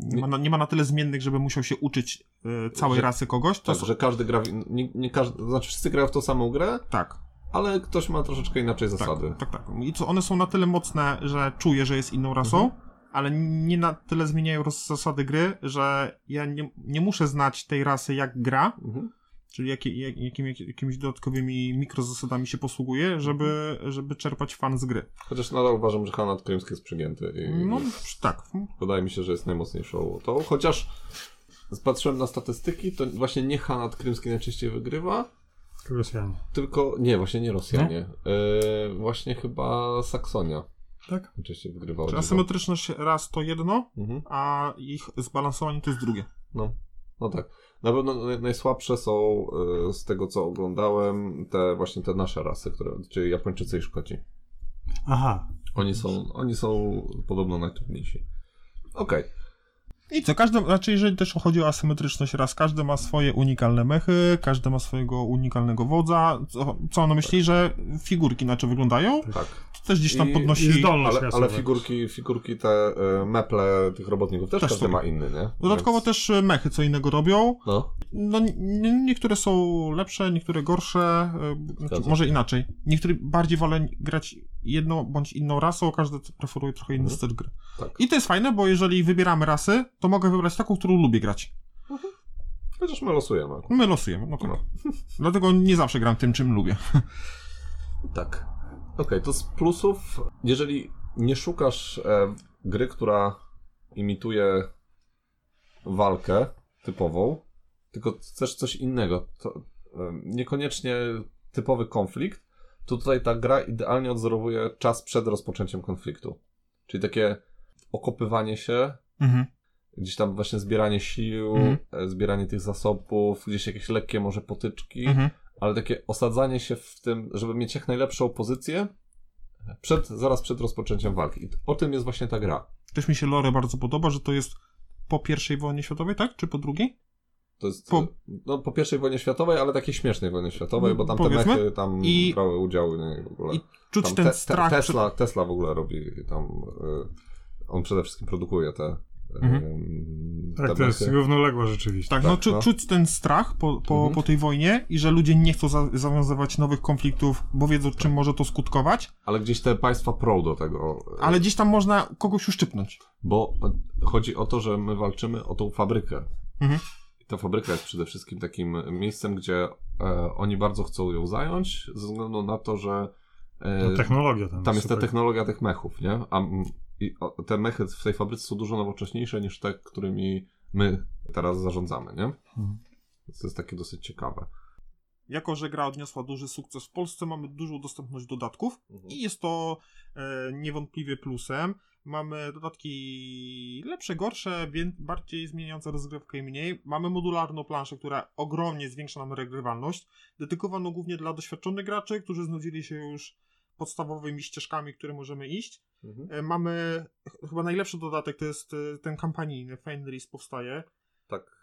Nie ma na, nie ma na tyle zmiennych, żeby musiał się uczyć e, całej Że- rasy kogoś. To Tak, są, że każdy gra, w, nie, nie każdy, to znaczy wszyscy grają w tą samą grę, tak, ale ktoś ma troszeczkę inaczej zasady. tak, tak, tak. I co, one są na tyle mocne, że czuję, że jest inną rasą, Mhm. ale nie na tyle zmieniają zasady gry, że ja nie, nie muszę znać tej rasy jak gra, Mhm. czyli jakie, jak, jakimi, jakimiś dodatkowymi mikrozasadami się posługuje, żeby, żeby czerpać fan z gry. Chociaż nadal uważam, że Hanat Krymski jest przygięty i No tak, wydaje mi się, że jest najmocniejszą tą. Chociaż patrzyłem na statystyki, to właśnie nie Hanat Krymski najczęściej wygrywa, Rosjanie. tylko, nie, właśnie nie Rosjanie. E, właśnie chyba Saksonia Tak? najczęściej wygrywa. Czy asymetryczność raz to jedno, Mhm. a ich zbalansowanie to jest drugie. No, no tak. Na pewno naj- najsłabsze są e, z tego, co oglądałem, te właśnie te nasze rasy, które, czyli Japończycy i Szkoci. Aha. Oni są, oni są podobno najtrudniejsi. Okej. I co, każdy, znaczy jeżeli też chodzi o asymetryczność raz, każdy ma swoje unikalne mechy, każdy ma swojego unikalnego wodza. Co, co on myśli, że figurki inaczej wyglądają? Tak. To też gdzieś tam I- podnosi... i zdolność Ale, ale figurki, figurki te e, meple tych robotników też, Też każdy są. ma inny, nie? Dodatkowo Więc- też e, mechy co innego robią. No, No, niektóre są lepsze, niektóre gorsze, e, znaczy, może inaczej. Niektórzy bardziej wolę grać jedną bądź inną rasą, każdy preferuje trochę inny Mhm. styl gry. Tak. I to jest fajne, bo jeżeli wybieramy rasy, to mogę wybrać taką, którą lubię grać. chociaż my losujemy. My losujemy, no tak. Dlatego nie zawsze gram tym, czym lubię. Tak. Okej, to z plusów, jeżeli nie szukasz e, gry, która imituje walkę typową, tylko chcesz coś innego, to e, niekoniecznie typowy konflikt, tutaj ta gra idealnie odzorowuje czas przed rozpoczęciem konfliktu. Czyli takie okopywanie się, Mhm. gdzieś tam właśnie zbieranie sił, Mhm. e, zbieranie tych zasobów, gdzieś jakieś lekkie może potyczki, Mhm. ale takie osadzanie się w tym, żeby mieć jak najlepszą pozycję przed, zaraz przed rozpoczęciem walki. I o tym jest właśnie ta gra. Też mi się lore bardzo podoba, że to jest po pierwszej wojnie światowej, tak? Czy po drugiej? To jest Po- no, po pierwszej wojnie światowej, ale takiej śmiesznej wojnie światowej, bo tam te mechy tam I- brały udział nie, w ogóle. I czuć Tam ten te, te, strach Tesla, Tesla w ogóle robi tam. y, on przede wszystkim produkuje te. y, Mhm. te Tak, to jest równoległa rzeczywiście. Tak, no, Tak, czu, no. czuć ten strach po, po, Mhm. po tej wojnie i że ludzie nie chcą za, zawiązywać nowych konfliktów, bo wiedzą, czym może to skutkować, Ale gdzieś te państwa prą do tego. ale gdzieś tam można kogoś uszczypnąć. Bo chodzi o to, że my walczymy o tą fabrykę. Mhm. Ta fabryka jest przede wszystkim takim miejscem, gdzie e, oni bardzo chcą ją zająć, ze względu na to, że. E, No, technologia tam, Tam jest ta super. technologia tych mechów, nie? A i, o, te mechy w tej fabryce są dużo nowocześniejsze niż te, którymi my teraz zarządzamy, nie? Mhm. To jest takie dosyć ciekawe. Jako, że gra odniosła duży sukces w Polsce, mamy dużą dostępność dodatków i jest to e, niewątpliwie plusem. Mamy dodatki lepsze, gorsze, bardziej zmieniające rozgrywkę i mniej. Mamy modularną planszę, która ogromnie zwiększa nam regrywalność, dedykowaną głównie dla doświadczonych graczy, którzy znudzili się już podstawowymi ścieżkami, które możemy iść. Mhm. E, Mamy ch- chyba najlepszy dodatek, to jest e, ten kampanijny, Fenris powstaje. Tak.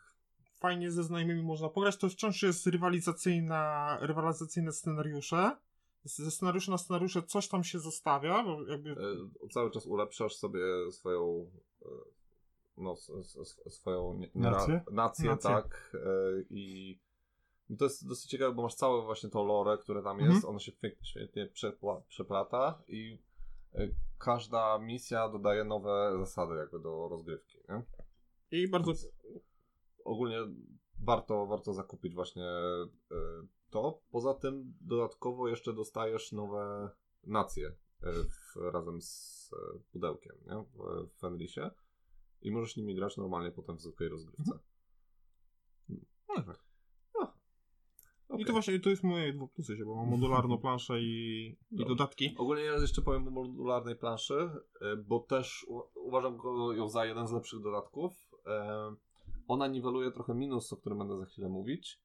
Fajnie ze znajomymi można pograć, to wciąż jest rywalizacyjna, rywalizacyjne scenariusze. Ze scenariusza na scenariusze coś tam się zostawia, bo jakby... E, cały czas ulepszasz sobie swoją e, no, s, s, s, swoją nie, Nację? nację, Nację. tak. E, I to jest dosyć ciekawe, bo masz całe właśnie to lore, które tam Mhm. jest. Ono się świetnie przepla, przeplata i e, każda misja dodaje nowe zasady jakby do rozgrywki. Nie? I bardzo... ogólnie warto, warto zakupić właśnie to. Poza tym dodatkowo jeszcze dostajesz nowe nacje e, w, razem z e, pudełkiem nie? w, w Fenrisie i możesz nimi grać normalnie potem w zwykłej rozgrywce. No tak. No. I to właśnie to jest moje dwa plusy, się, bo mam modularną planszę i, i dodatki. Ogólnie ja jeszcze powiem o modularnej planszy, e, bo też uważam go ją za jeden z lepszych dodatków. E, Ona niweluje trochę minus, o którym będę za chwilę mówić.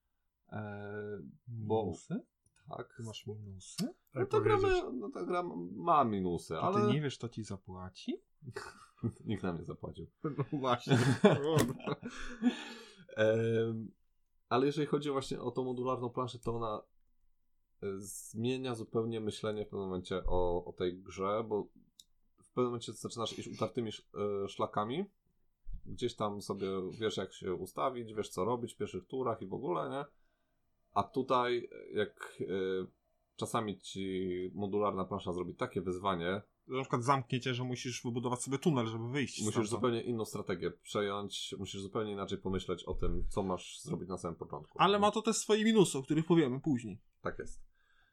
E, Bo Minusy? tak. Ty masz minusy? No Tak ta, gra no ta gra ma minusy, A ale ty nie wiesz, kto ci zapłaci? nikt nam nie zapłacił. No właśnie. Em, ale jeżeli chodzi właśnie o tą modularną planszę, to ona e, zmienia zupełnie myślenie w pewnym momencie o, o tej grze, bo w pewnym momencie zaczynasz iść utartymi e, szlakami. Gdzieś tam sobie wiesz, jak się ustawić, wiesz, co robić w pierwszych turach i w ogóle, nie? A tutaj, e, jak e, czasami ci modularna plansza zrobi takie wyzwanie, Że na przykład zamknie cię, że musisz wybudować sobie tunel, żeby wyjść Musisz stamtąd. zupełnie inną strategię przejąć, musisz zupełnie inaczej pomyśleć o tym, co masz zrobić na samym początku. Ale ma to też swoje minusy, o których powiemy później. Tak jest.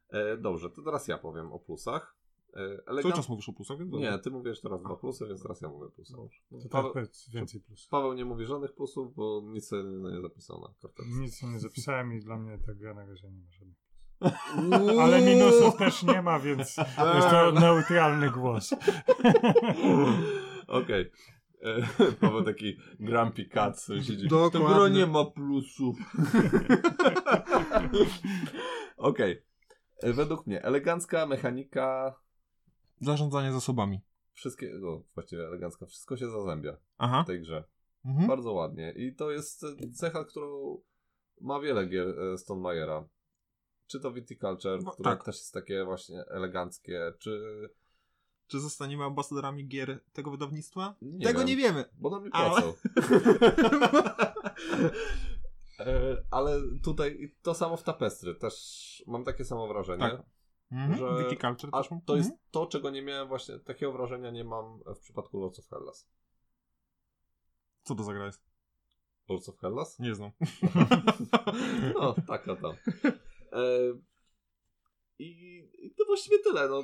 E, dobrze, to teraz ja powiem o plusach. E, elegant... Cały czas mówisz o plusach, więc Nie, ty mówisz teraz dwa plusy, więc teraz ja mówię plusy. To Paweł, tak powiedz więcej plus. Paweł nie mówi żadnych plusów, bo nic sobie nie zapisał na karteczce. Nic nie zapisałem i dla mnie ta gra na nie ma żadnych. Ale minusów też nie ma, więc jest to neutralny głos. Okej. E, Paweł taki grumpy cat siedzi. Dokładnie. To gra nie ma plusów. Okej. E, Według mnie elegancka mechanika Zarządzanie zasobami. wszystkie, no właściwie elegancka, wszystko się zazębia Aha. w tej grze. Mhm. Bardzo ładnie. I to jest e, cecha, którą ma wiele gier e, Stonemajera. Czy to Viticulture, Bo- które tak. też jest takie właśnie eleganckie, czy... Czy zostaniemy ambasadorami gier tego wydawnictwa? Nie tego wiem, nie wiemy. Bo nam nie Ale- płacą. E, Ale tutaj to samo w tapestry. Też mam takie samo wrażenie. Tak. Mhm. Że- Viticulture A też to jest Mhm. to, czego nie miałem właśnie, takiego wrażenia nie mam w przypadku Lords of Hellas. Co to za gra jest? Lords of Hellas? Nie znam. No, taka tam. E, i, I to właściwie tyle. No.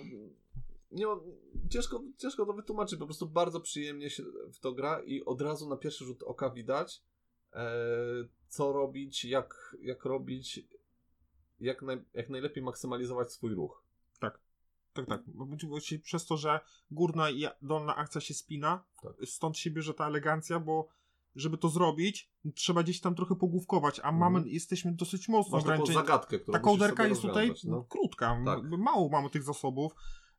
Nie mam, ciężko, ciężko to wytłumaczyć. Po prostu bardzo przyjemnie się w to gra i od razu na pierwszy rzut oka widać, e, co robić, jak, jak robić, jak, naj, jak najlepiej maksymalizować swój ruch. Tak, tak. Bo Właściwie przez to, że górna i dolna akcja się spina, Tak. stąd się bierze ta elegancja, bo żeby to zrobić, trzeba gdzieś tam trochę pogłówkować, a mamy, Mhm. jesteśmy dosyć mocno Masz taką ograniczeni. zagadkę, którą Ta kołderka jest tutaj no. krótka, Tak. mało mamy tych zasobów.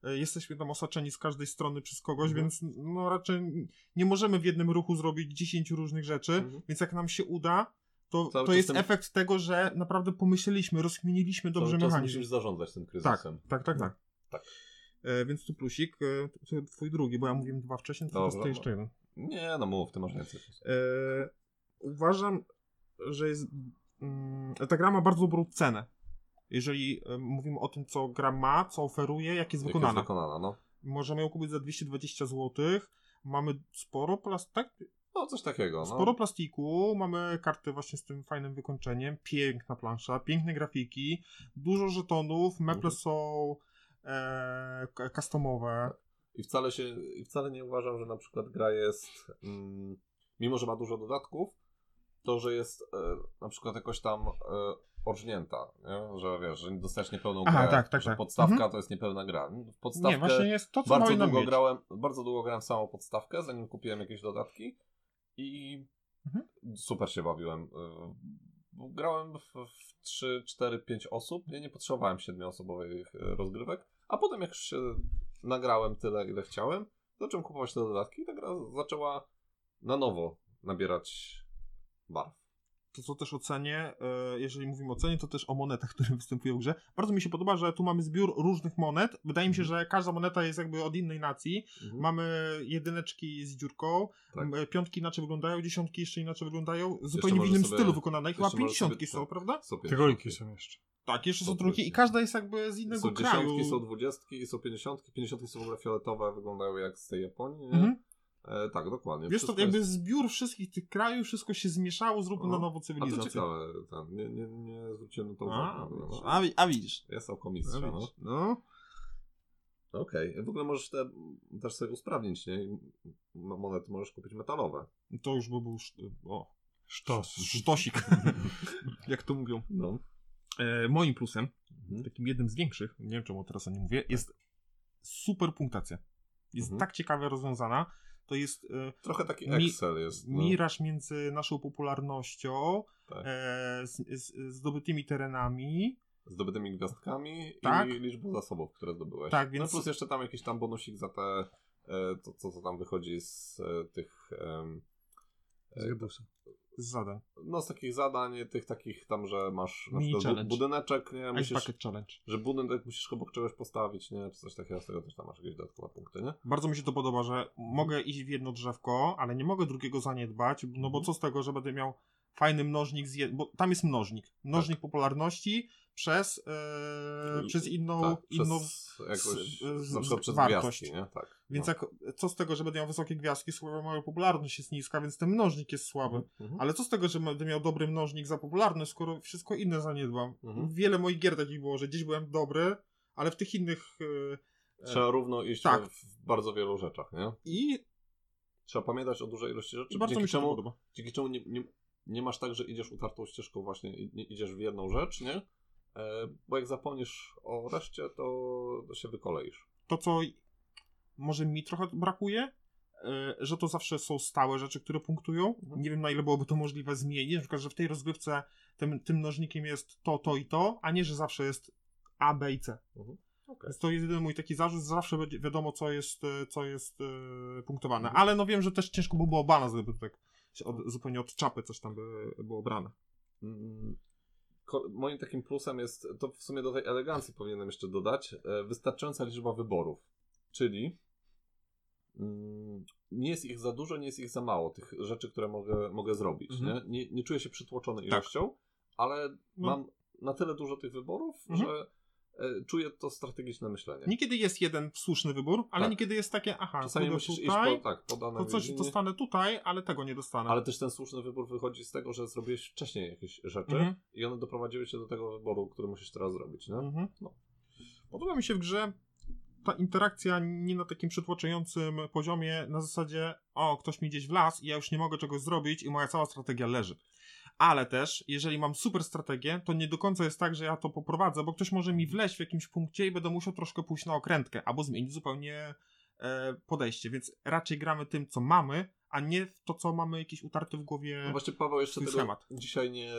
E, Jesteśmy tam osaczeni z każdej strony przez kogoś, Mhm. więc no raczej nie możemy w jednym ruchu zrobić 10 różnych rzeczy, Mhm. więc jak nam się uda, to, Cały to jest efekt tego, że naprawdę pomyśleliśmy, rozkminiliśmy dobrze mechanizm. musisz zarządzać tym Tak, kryzysem. tak, tak, tak. Tak. E, więc tu plusik, e, twój drugi, bo ja mówiłem dwa wcześniej, to jest jeszcze jeden. Nie, no mów, ty masz więcej. E, uważam, że jest. Mm, ta gra ma bardzo dobrą cenę. Jeżeli e, mówimy o tym, co gra ma, co oferuje, jak jest Jak wykonana. jest wykonana, no. Możemy ją kupić za 220 zł. Mamy sporo plastiku, No, coś takiego, no. sporo plastiku, mamy karty właśnie z tym fajnym wykończeniem, piękna plansza, piękne grafiki, dużo żetonów, meble Mhm. są e, customowe. I wcale się, i wcale nie uważam, że na przykład gra jest, mm, mimo że ma dużo dodatków, to, że jest e, na przykład jakoś tam e, orżnięta, nie? że wiesz, że dostajesz niepełną Aha, grę, tak, tak, że tak. podstawka Mhm. to jest niepełna gra. Podstawkę Nie, właśnie jest to, co bardzo długo mieć. grałem, bardzo długo grałem w samą podstawkę, zanim kupiłem jakieś dodatki i Mhm. super się bawiłem. Bo Grałem w, w 3, 4, 5 osób, nie, nie potrzebowałem 7-osobowych e, rozgrywek, a potem jak już się nagrałem tyle, ile chciałem, zacząłem kupować te dodatki i ta gra zaczęła na nowo nabierać barw. To co też ocenię, e, jeżeli mówimy o cenie, to też o monetach, które występują w grze. Bardzo mi się podoba, że tu mamy zbiór różnych monet. Wydaje mi się, że każda moneta jest jakby od innej nacji. Mhm. Mamy jedyneczki z dziurką, Tak. piątki inaczej wyglądają, dziesiątki jeszcze inaczej wyglądają, zupełnie w innym sobie- stylu wykonane. Chyba pięćdziesiątki sobie- są, prawda? Są Trójki są jeszcze. Tak, jeszcze są Są trójki i każda jest jakby z innego Są kraju. dziesiątki, są dwudziestki i są pięćdziesiątki. Pięćdziesiątki są w ogóle fioletowe, wyglądają jak z tej Japonii. Nie? Mhm. E, tak, dokładnie. Wiesz, to jakby jest- zbiór wszystkich tych krajów, wszystko się zmieszało, zróbmy No. na nowo A to cywilizację. ciekawe, ten, nie, nie, nie zwróciłem na to A, uwagi. No, a, wi- a widzisz. Jest A alkomistrza, no. widzisz. No. Okej, w ogóle możesz te też sobie usprawnić, nie? Monety możesz kupić metalowe. To już by był o, Sztos. sztosik, jak to mówią. No. E, moim plusem, Mhm. takim jednym z większych, nie wiem czemu teraz o nim mówię, jest super punktacja. Jest Mhm. tak ciekawie rozwiązana. To jest e, Trochę taki Mi- Excel jest. No. miraż między naszą popularnością, Tak. e, z, z, zdobytymi terenami. Zdobytymi gwiazdkami Tak. i liczbą zasobów, które zdobyłeś. Tak, więc- No plus jeszcze tam jakiś tam bonusik za te, e, to, co, co tam wychodzi z e, tych, em, Z. Z zadań. no z takich zadań, tych takich tam, że masz na Mini przykład bu- challenge. budyneczek, nie, Ice musisz, Bucket Challenge. że budynek musisz obok czegoś postawić, nie, czy coś takiego, z tego też tam masz jakieś dodatkowe punkty, nie? Bardzo mi się to podoba, że mogę iść w jedno drzewko, ale nie mogę drugiego zaniedbać, no bo Mhm. co z tego, że będę miał fajny mnożnik, z jed... bo tam jest mnożnik. Mnożnik popularności przez, e, I- przez inną, tak, inną przez jakoś, z- na przykład z- przez wartość. gwiazdki, nie? Tak. Więc no. jak, co z tego, że będę miał wysokie gwiazdki, skoro moja popularność jest niska, więc ten mnożnik jest słaby. Mhm. Ale co z tego, że będę miał dobry mnożnik za popularność, skoro wszystko inne zaniedbam? Mhm. Wiele moich gier takich było, że gdzieś byłem dobry, ale w tych innych... e, Trzeba równo iść tak. w, bardzo wielu rzeczach, nie? I Trzeba pamiętać o dużej ilości rzeczy, bardzo dzięki mi się czemu, podoba. dzięki czemu nie, nie, nie masz tak, że idziesz utartą ścieżką właśnie, i- nie idziesz w jedną rzecz, nie? E, bo jak zapomnisz o reszcie, to, to się wykoleisz. to, co może mi trochę brakuje, e, że to zawsze są stałe rzeczy, które punktują. Mhm. Nie wiem, na ile byłoby to możliwe zmienić. Na przykład, że w tej rozgrywce tym, tym mnożnikiem jest to, to i to, a nie, że zawsze jest A, B i C. Okay. Więc to jest jedyny mój taki zarzut, zawsze będzie wiadomo, co jest, e, co jest e, punktowane. Mhm. Ale no wiem, że też ciężko by było bana, gdyby tak od, zupełnie od czapy coś tam by było brane. Mm, Moim takim plusem jest, to w sumie do tej elegancji powinienem jeszcze dodać, e, wystarczająca liczba wyborów. Czyli mm, nie jest ich za dużo, nie jest ich za mało, tych rzeczy, które mogę, mogę zrobić. Mhm. Nie? Nie, nie czuję się przytłoczony Tak. ilością, ale No. mam na tyle dużo tych wyborów, Mhm. że e, czuję to strategiczne myślenie. Niekiedy jest jeden słuszny wybór, ale Tak. niekiedy jest takie, aha, Czasami musisz tutaj, iść po, tak, po danej to coś linie, dostanę tutaj, ale tego nie dostanę. ale też ten słuszny wybór wychodzi z tego, że zrobiłeś wcześniej jakieś rzeczy Mhm. i one doprowadziły cię do tego wyboru, który musisz teraz zrobić. Nie? Mhm. No. Podoba mi się w grze ta interakcja nie na takim przytłaczającym poziomie, na zasadzie, o, ktoś mi gdzieś w las i ja już nie mogę czegoś zrobić i moja cała strategia leży. Ale też, jeżeli mam super strategię, to nie do końca jest tak, że ja to poprowadzę, bo ktoś może mi wleźć w jakimś punkcie i będę musiał troszkę pójść na okrętkę, albo zmienić zupełnie e, podejście, więc raczej gramy tym, co mamy, a nie w to, co mamy jakieś utarte w głowie. No właśnie Paweł jeszcze tego schemat. dzisiaj nie,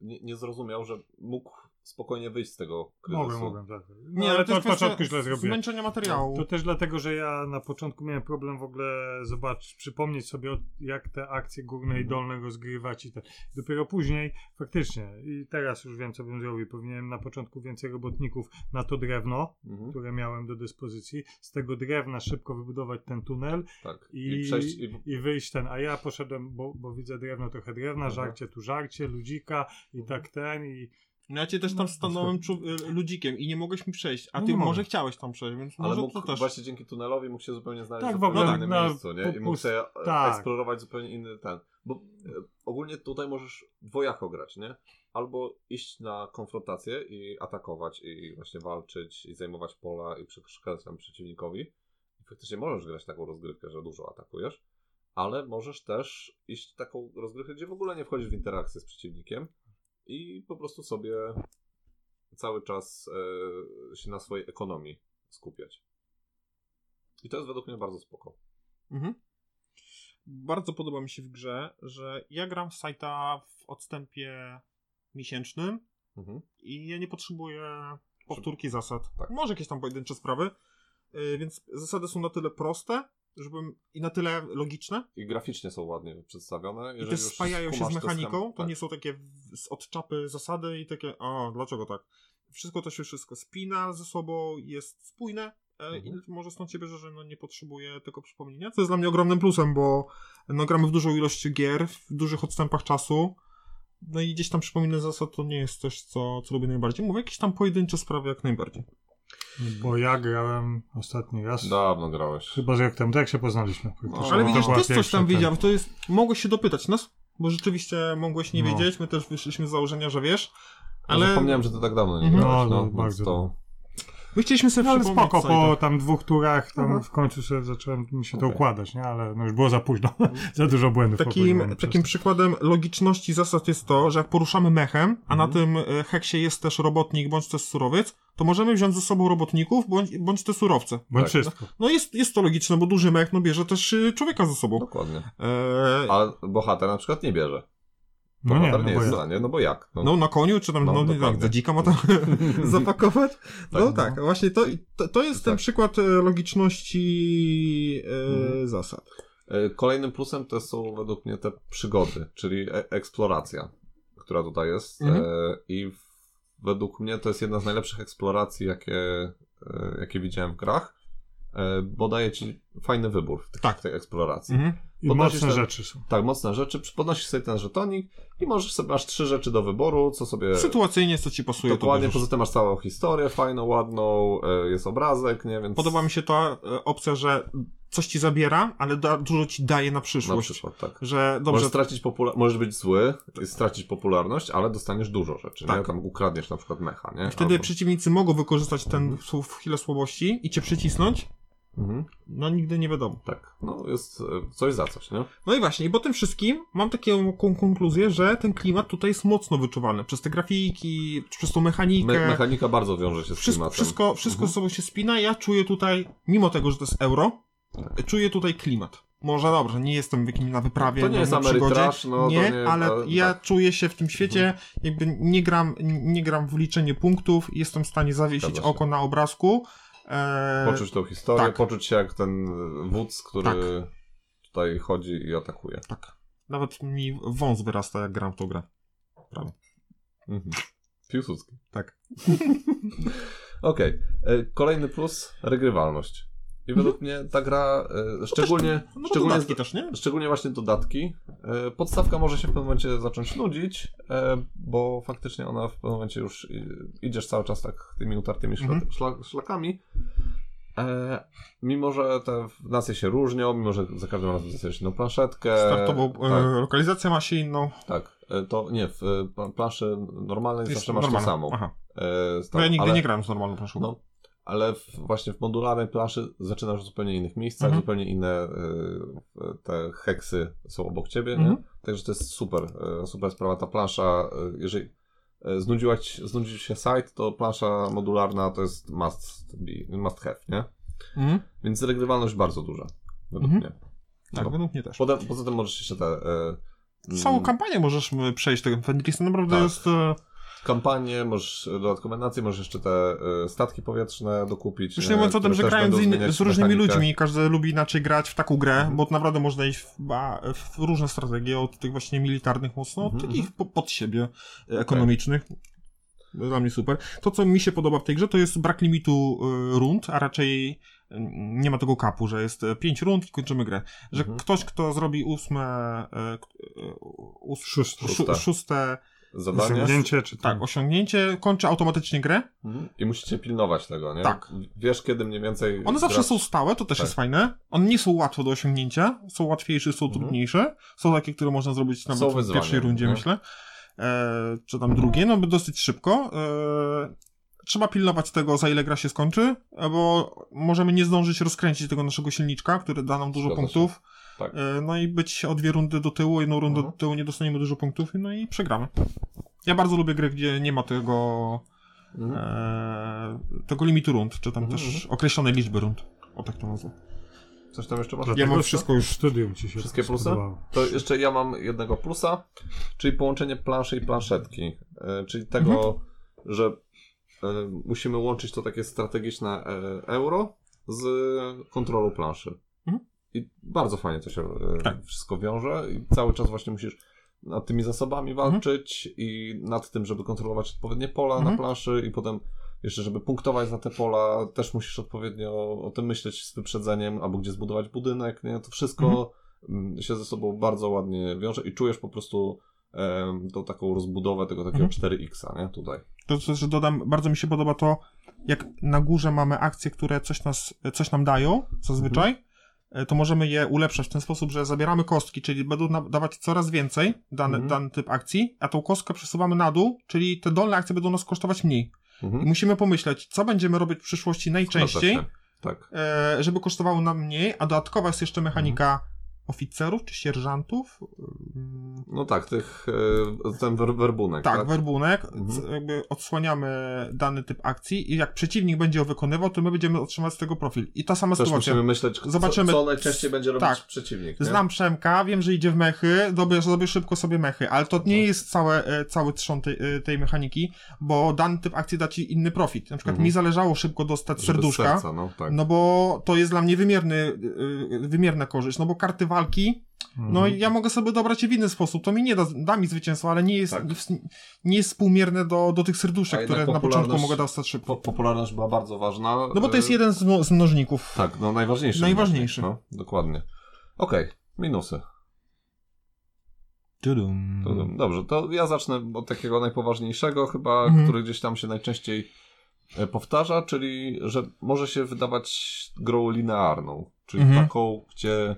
nie, nie zrozumiał, że mógł spokojnie wyjść z tego kryzysu. Mogłem, mogłem, tak. No, Nie, ale to od początku źle zrobiłem. zmęczenia materiału. To też dlatego, że ja na początku miałem problem w ogóle zobaczyć, przypomnieć sobie, jak te akcje górne i dolne rozgrywać i te. Dopiero później, faktycznie, i teraz już wiem, co bym zrobił. Powinienem na początku więcej robotników na to drewno, Mhm, które miałem do dyspozycji. Z tego drewna szybko wybudować ten tunel tak. i, I, przejść... I... i wyjść ten. A ja poszedłem, bo, bo widzę drewno, trochę drewna, żarcie tu żarcie, ludzika i tak ten i No ja cię też tam stanąłem czu- y, ludzikiem i nie mogłeś mi przejść, a No ty nie może chciałeś tam przejść, więc Ale może mógł to też... właśnie dzięki tunelowi mógł się zupełnie znaleźć Tak, w zupełnie tak, innym na miejscu, nie? I mógł sobie e, tak. eksplorować zupełnie inny ten. Bo e, ogólnie tutaj możesz dwojako grać, nie? Albo iść na konfrontację i atakować i właśnie walczyć i zajmować pola i przeszkadzać tam przeciwnikowi. I faktycznie możesz grać taką rozgrywkę, że dużo atakujesz, ale możesz też iść taką rozgrywkę, gdzie w ogóle nie wchodzisz w interakcję z przeciwnikiem i po prostu sobie cały czas e, się na swojej ekonomii skupiać. I to jest według mnie bardzo spoko. Mhm. Bardzo podoba mi się w grze, że ja gram w sajta w odstępie miesięcznym Mhm. i ja nie potrzebuję powtórki zasad. Tak. Może jakieś tam pojedyncze sprawy, yy, więc zasady są na tyle proste, żebym i na tyle logiczne I graficznie są ładnie przedstawione. i też już spajają się z te mechaniką, to tak. nie są takie z od czapy zasady i takie, a dlaczego tak? Wszystko to się wszystko spina ze sobą, jest spójne e, Mhm. i może stąd się bierze, że no nie potrzebuję tego przypomnienia, co jest dla mnie ogromnym plusem, bo no gramy w dużą ilość gier, w dużych odstępach czasu, no i gdzieś tam przypominać zasad to nie jest coś, co, co lubię najbardziej. Mówię, jakieś tam pojedyncze sprawy jak najbardziej. Bo ja grałem ostatni raz. Dawno grałeś. Chyba z rok temu, to jak się poznaliśmy. praktycznie. Ale To widzisz, też coś tam ten- wiedział, to jest, mogłeś się dopytać nas, bo rzeczywiście mogłeś nie No. wiedzieć, my też wyszliśmy z założenia, że wiesz, Ale... ale Zapomniałem, że ty tak dawno nie Mhm. grałeś. No, No, no, bardzo to... my chcieliśmy sobie No, ale przypomnieć spoko, po tam dwóch turach tam Aha. w końcu sobie zacząłem mi się to Okej. układać, nie? Ale no już było za późno. za dużo błędów Takim, takim to. przykładem logiczności zasad jest to, że jak poruszamy mechem, a na Mhm. tym e, heksie jest też robotnik bądź też surowiec, to możemy wziąć ze sobą robotników bądź, bądź te surowce. Bądź tak, wszystko. No jest, jest to logiczne, bo duży mech no, bierze też y, człowieka ze sobą. Dokładnie. Eee, Ale bohater na przykład nie bierze. No nie, no nie bo jest no bo jak? No, no na koniu, czy tam, No, no, tak, za dzika ma tam zapakować. No Tak, tak, właśnie to, to, to jest ten Tak. przykład e, logiczności e, Mhm. zasad. E, Kolejnym plusem to są według mnie te przygody, czyli e- eksploracja, która tutaj jest. Mhm. E, I w, według mnie to jest jedna z najlepszych eksploracji, jakie, e, jakie widziałem w grach, e, bo daje ci fajny wybór w, tych, Tak. w tej eksploracji. Mhm. I mocne ten- rzeczy są. Tak, mocne rzeczy, podnosisz sobie ten żetonik i możesz sobie, masz trzy rzeczy do wyboru, co sobie... Sytuacyjnie, co ci pasuje, Dokładnie, poza tym masz całą historię fajną, ładną, e, jest obrazek, nie, więc... Podoba mi się ta e, opcja, że coś ci zabiera, ale da, dużo ci daje na Na przyszłość. przykład, tak. Że dobrze, Możesz stracić popula- możesz być zły stracić popularność, ale dostaniesz dużo rzeczy, nie? Tak. Tam ukradniesz na przykład mecha, nie? wtedy Albo- przeciwnicy mogą wykorzystać ten sł- chwilę słabości i cię przycisnąć, Mhm. no nigdy nie wiadomo. Tak, no jest e, coś za coś, nie? No i właśnie, i po tym wszystkim mam taką kon- konkluzję, że ten klimat tutaj jest mocno wyczuwalny. Przez te grafiki, przez tą mechanikę. Me- mechanika bardzo wiąże się z wszystko, klimatem. wszystko, wszystko Mhm. ze sobą się spina. Ja czuję tutaj, mimo tego, że to jest euro, Tak. czuję tutaj klimat. Może dobrze, nie jestem na wyprawie, To nie jest na przygodzie. Ameritrash, no to nie, nie- ale ale- ja tak. czuję się w tym świecie, jakby nie gram, nie gram w liczenie punktów, jestem w stanie zawiesić oko na obrazku. E, Poczuć tą historię, tak. poczuć się jak ten wódz, który Tak. tutaj chodzi i atakuje. Tak. Nawet mi wąs wyrasta, jak gram w tą grę. Prawie. Mhm. Piłsudski. Tak. Okej. E, Kolejny plus, regrywalność. I według mnie ta gra, e, szczególnie, No bo szczególnie, dodatki też, nie? szczególnie właśnie dodatki, e, podstawka może się w pewnym momencie zacząć nudzić, e, bo faktycznie ona w pewnym momencie już i- idziesz cały czas tak tymi utartymi Mhm. szla, szlakami. E, mimo, że te nacje się różnią, mimo, że za każdym razem dostajesz inną planszetkę. Startową e, tak, lokalizację ma się inną. tak. E, To nie, w pla- planszy normalnej zawsze masz normalna. tą samą. Aha. E, No ja nigdy ale- nie grałem z normalną planszą. no, ale w, właśnie w modularnej planszy zaczynasz w zupełnie innych miejscach, Mhm. zupełnie inne y, te heksy są obok ciebie, Mhm. Także to jest super, y, super sprawa. Ta plansza, y, jeżeli znudziła ci, znudził się site, to plansza modularna to jest must be, must have, nie? Mhm. Więc regrywalność bardzo duża, według Mhm. mnie. Tak, No. według mnie też. Poza, poza tym możesz jeszcze te... E, Całą mm, kampanię możesz przejść, tego Fenrisa naprawdę Tak. jest... E, kampanię, możesz dodatkowe nacje, możesz jeszcze te e, statki powietrzne dokupić. już e, nie mówiąc o tym, że grając z, zmieniać z różnymi mechanikę. ludźmi, każdy lubi inaczej grać w taką grę, Mhm. bo naprawdę można iść w, w różne strategie, od tych właśnie militarnych mocno, Mhm, takich po, pod siebie e, ekonomicznych. Dla mnie super. To, co mi się podoba w tej grze, to jest brak limitu y, rund, a raczej y, nie ma tego kapu, że jest 5 rund i kończymy grę. Że Mhm. ktoś, kto zrobi ósme, e, k- e, ós- Szóste. szó- Szóste. Zadanie. Osiągnięcie, czy tak, osiągnięcie, kończy automatycznie grę. Mhm. I musicie pilnować tego, nie? Tak. Wiesz, kiedy mniej więcej... One zawsze są stałe, to też Tak. jest fajne. One nie są łatwe do osiągnięcia, są łatwiejsze, są Mhm. trudniejsze. Są takie, które można zrobić nawet w pierwszej rundzie, nie? myślę. E, czy tam drugie, no dosyć szybko. E, trzeba pilnować tego, za ile gra się skończy, bo możemy nie zdążyć rozkręcić tego naszego silniczka, który da nam dużo Zgadza się. Tak. E, no i być o dwie rundy do tyłu, jedną rundę Mhm. do tyłu, nie dostaniemy dużo punktów, no i przegramy. Ja bardzo lubię gry, gdzie nie ma tego, Mhm. e, tego limitu rund, czy tam Mhm. też określonej liczby rund. O tak to nazwę. Coś tam jeszcze masz? Dlatego mam wszystko już- w studium ci się Wszystkie plusy? spodobało. To jeszcze ja mam jednego plusa, czyli połączenie planszy i planszetki. E, czyli tego, Mhm. że e, musimy łączyć to takie strategiczne e, euro z kontrolą planszy. Mhm. I bardzo fajnie to się e, Tak. wszystko wiąże i cały czas właśnie musisz nad tymi zasobami Mhm. walczyć i nad tym, żeby kontrolować odpowiednie pola Mhm. na planszy i potem jeszcze, żeby punktować za te pola, też musisz odpowiednio o tym myśleć z wyprzedzeniem, albo gdzie zbudować budynek, nie? To wszystko mm, się ze sobą bardzo ładnie wiąże i czujesz po prostu em, tą taką rozbudowę tego takiego Mhm. 4X, nie? Tutaj. To też dodam, bardzo mi się podoba to, jak na górze mamy akcje, które coś, nas, coś nam dają, zazwyczaj, e, to możemy je ulepszać w ten sposób, że zabieramy kostki, czyli będą dawać coraz więcej dany, Mhm. dany typ akcji, a tą kostkę przesuwamy na dół, czyli te dolne akcje będą nas kosztować mniej. I Mhm. musimy pomyśleć, co będziemy robić w przyszłości najczęściej. Tak. e, żeby kosztowało nam mniej, a dodatkowa jest jeszcze mechanika oficerów czy sierżantów. No tak, tych, e, ten wer werbunek, Tak, tak? werbunek. Mhm. Jakby odsłaniamy dany typ akcji i jak przeciwnik będzie ją wykonywał, to my będziemy otrzymać z tego profil. I ta sama Też sytuacja. musimy myśleć, co, Zobaczymy- co najczęściej będzie robić Tak. przeciwnik, nie? Znam Przemka, wiem, że idzie w mechy, dobię szybko sobie mechy, ale to nie jest całe, e, cały trzon tej, e, tej mechaniki, bo dany typ akcji da ci inny profit. Na przykład Mhm. mi zależało szybko dostać Żeby serduszka, Serca, no, tak. no bo to jest dla mnie wymierny, wymierna korzyść, no bo karty walki, no Mhm. ja mogę sobie dobrać je w inny sposób, to mi nie da, da mi zwycięstwo, ale nie jest, Tak. nie jest współmierne do, do tych serduszek, które na początku mogę dostać szybko. Po, popularność była bardzo ważna. No bo to jest jeden z, z mnożników. Tak, no najważniejszy. Najważniejszy. No, dokładnie. Okej, minusy. Tudum. Dobrze, to ja zacznę od takiego najpoważniejszego chyba, Mhm. który gdzieś tam się najczęściej e, powtarza, czyli że może się wydawać grą linearną, czyli Mhm. taką, gdzie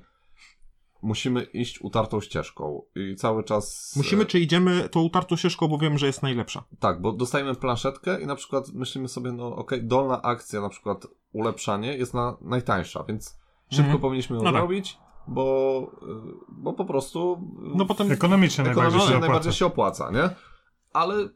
musimy iść utartą ścieżką i cały czas... Musimy, e, czy idziemy tą utartą ścieżką, bo wiem, że jest najlepsza. Tak, bo dostajemy planszetkę i na przykład myślimy sobie, no okej, dolna akcja, na przykład ulepszanie jest na najtańsza, więc szybko Mhm. powinniśmy ją No tak. zrobić, bo, y, bo po prostu y, No potem... Ekonomicznie najbardziej ekonomicznie się opłaca. najbardziej się opłaca, nie? Ale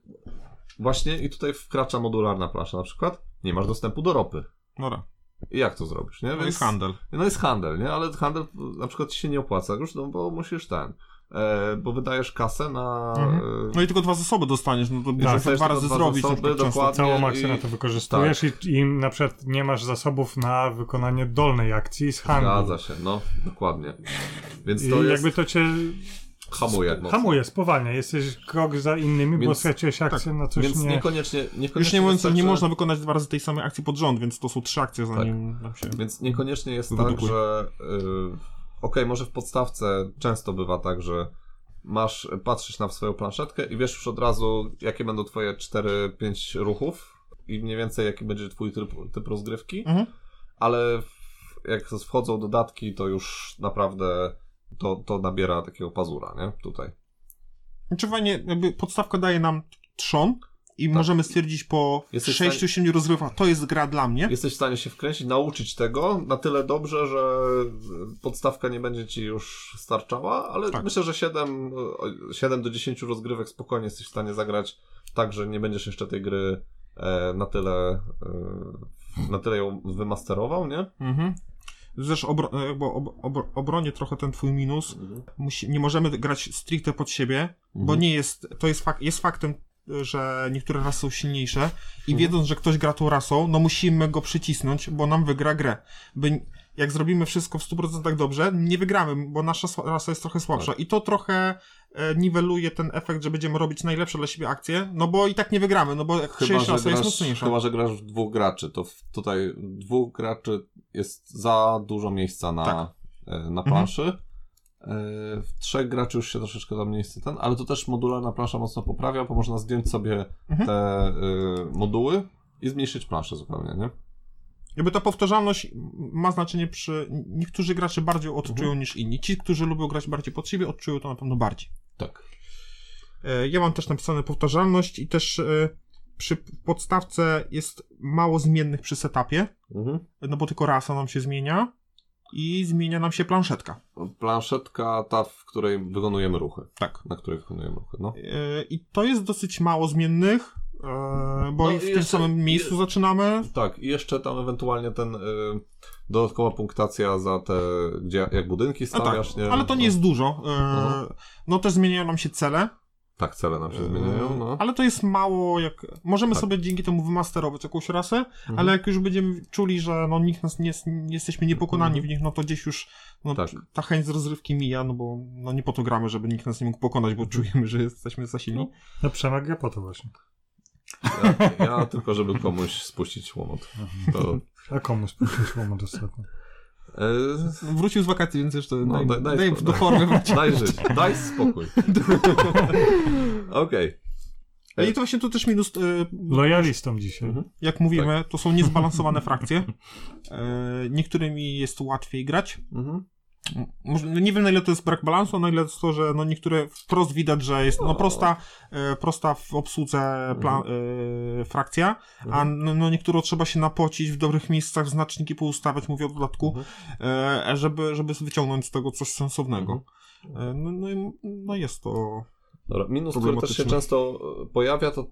właśnie i tutaj wkracza modularna plansza na przykład, nie masz dostępu do ropy. Dobra, I jak to zrobisz, nie? to jest handel. No jest handel, nie? Ale handel na przykład ci się nie opłaca już, no bo musisz ten, e, bo wydajesz kasę na... Mhm. e, No i tylko dwa zasoby dostaniesz, no to Tak, dwa razy dwa zrobić. zasoby, dokładnie. Całą akcję i- na to wykorzystujesz Tak. i, i na przykład nie masz zasobów na wykonanie dolnej akcji z handlu. Zgadza się, no, dokładnie. Więc I to jest... jakby to cię hamuje mocno. hamuje, spowalnia. Jesteś krok za innymi, bo Więc- straciłeś akcję na coś Więc nie... niekoniecznie, niekoniecznie Już nie mówiąc, że nie można wykonać dwa razy tej samej akcji pod rząd, więc to są trzy akcje, Tak. zanim się... Więc niekoniecznie jest tak, że yy, okej, może w podstawce często bywa tak, że masz, patrzysz na swoją planszetkę i wiesz już od razu, jakie będą twoje 4-5 ruchów i mniej więcej jaki będzie twój typ, typ rozgrywki, Mhm. ale w- jak wchodzą dodatki, to już naprawdę to, to nabiera takiego pazura, nie? Tutaj. Znaczy fajnie, jakby podstawka daje nam trzon i możemy stwierdzić po Tak. Jesteś w 6-7 rozgrywach, to jest gra dla mnie. Jesteś w stanie się wkręcić, nauczyć tego na tyle dobrze, że podstawka nie będzie ci już starczała, ale Tak. myślę, że 7, 7 do 10 rozgrywek spokojnie jesteś w stanie zagrać tak, że nie będziesz jeszcze tej gry e, na tyle e, na tyle ją wymasterował, nie? Mhm. Też obro, jakby ob, ob, obronię trochę ten twój minus. Musi, nie możemy grać stricte pod siebie, bo nie jest, to jest, fak, jest faktem, że niektóre rasy są silniejsze i wiedząc, że ktoś gra tą rasą, no musimy go przycisnąć, bo nam wygra grę. By, jak zrobimy wszystko w 100% dobrze, nie wygramy, bo nasza rasa jest trochę słabsza. I to trochę e, niweluje ten efekt, że będziemy robić najlepsze dla siebie akcje, no bo i tak nie wygramy, no bo jak Chyba rasa jest grasz, mocniejsza. chyba, że grasz w dwóch graczy, to w, tutaj dwóch graczy jest za dużo miejsca na, Tak. e, na planszy. E, W trzech graczy już się troszeczkę tam miejsce ten, ale to też modularna plansza mocno poprawia, bo można zdjąć sobie Mhm. te moduły i zmniejszyć planszę zupełnie, nie? Jakby ta powtarzalność ma znaczenie przy... Niektórzy gracze bardziej odczują Mhm. niż inni. Ci, którzy lubią grać bardziej pod siebie, odczują to na pewno bardziej. Tak. E, Ja mam też napisane powtarzalność i też e, przy podstawce jest mało zmiennych przy setupie, Mhm. no bo tylko rasa nam się zmienia i zmienia nam się planszetka. Planszetka ta, w której wykonujemy ruchy. Tak. Na której wykonujemy ruchy, no. E, I to jest dosyć mało zmiennych, bo No i i w tym jeszcze- samym miejscu i- zaczynamy. Tak, i jeszcze tam ewentualnie ten y, dodatkowa punktacja za te, gdzie jak budynki No tak, stawiasz, nie? ale to nie No. jest dużo. E, Mhm. No też zmieniają nam się cele, Tak, cele nam się zmieniają, no. ale to jest mało, jak możemy Tak. sobie dzięki temu wymasterować jakąś rasę, Mhm. ale jak już będziemy czuli, że no nikt nas nie, nie jesteśmy niepokonani Mhm. w nich, no to gdzieś już no, Tak. ta chęć z rozrywki mija, no bo no nie po to gramy, żeby nikt nas nie mógł pokonać, bo czujemy, że jesteśmy za silni. No Przemek gra po to właśnie. Ja, ja tylko, żeby komuś spuścić łomot. To, A komu spuścić łomot ostatnio? e, Wrócił z wakacji, więc jeszcze No, daj, daj- daj spokój. do formy wrócić. daj żyć, daj spokój. Okej. No I to właśnie tu też minus, e, Lojalistą dzisiaj. Mhm. jak mówimy, to są niezbalansowane frakcje. E, Niektórymi jest łatwiej grać. Mhm. No nie wiem na ile to jest brak balansu, na ile jest to, że no niektóre wprost widać, że jest no prosta, e, prosta w obsłudze pla, e, frakcja, a no, no niektóre trzeba się napocić w dobrych miejscach, znaczniki poustawiać, mówię o dodatku, e, żeby, żeby wyciągnąć z tego coś sensownego. E, no, no, i- no jest to... Dobra, minus, który też się często pojawia, to,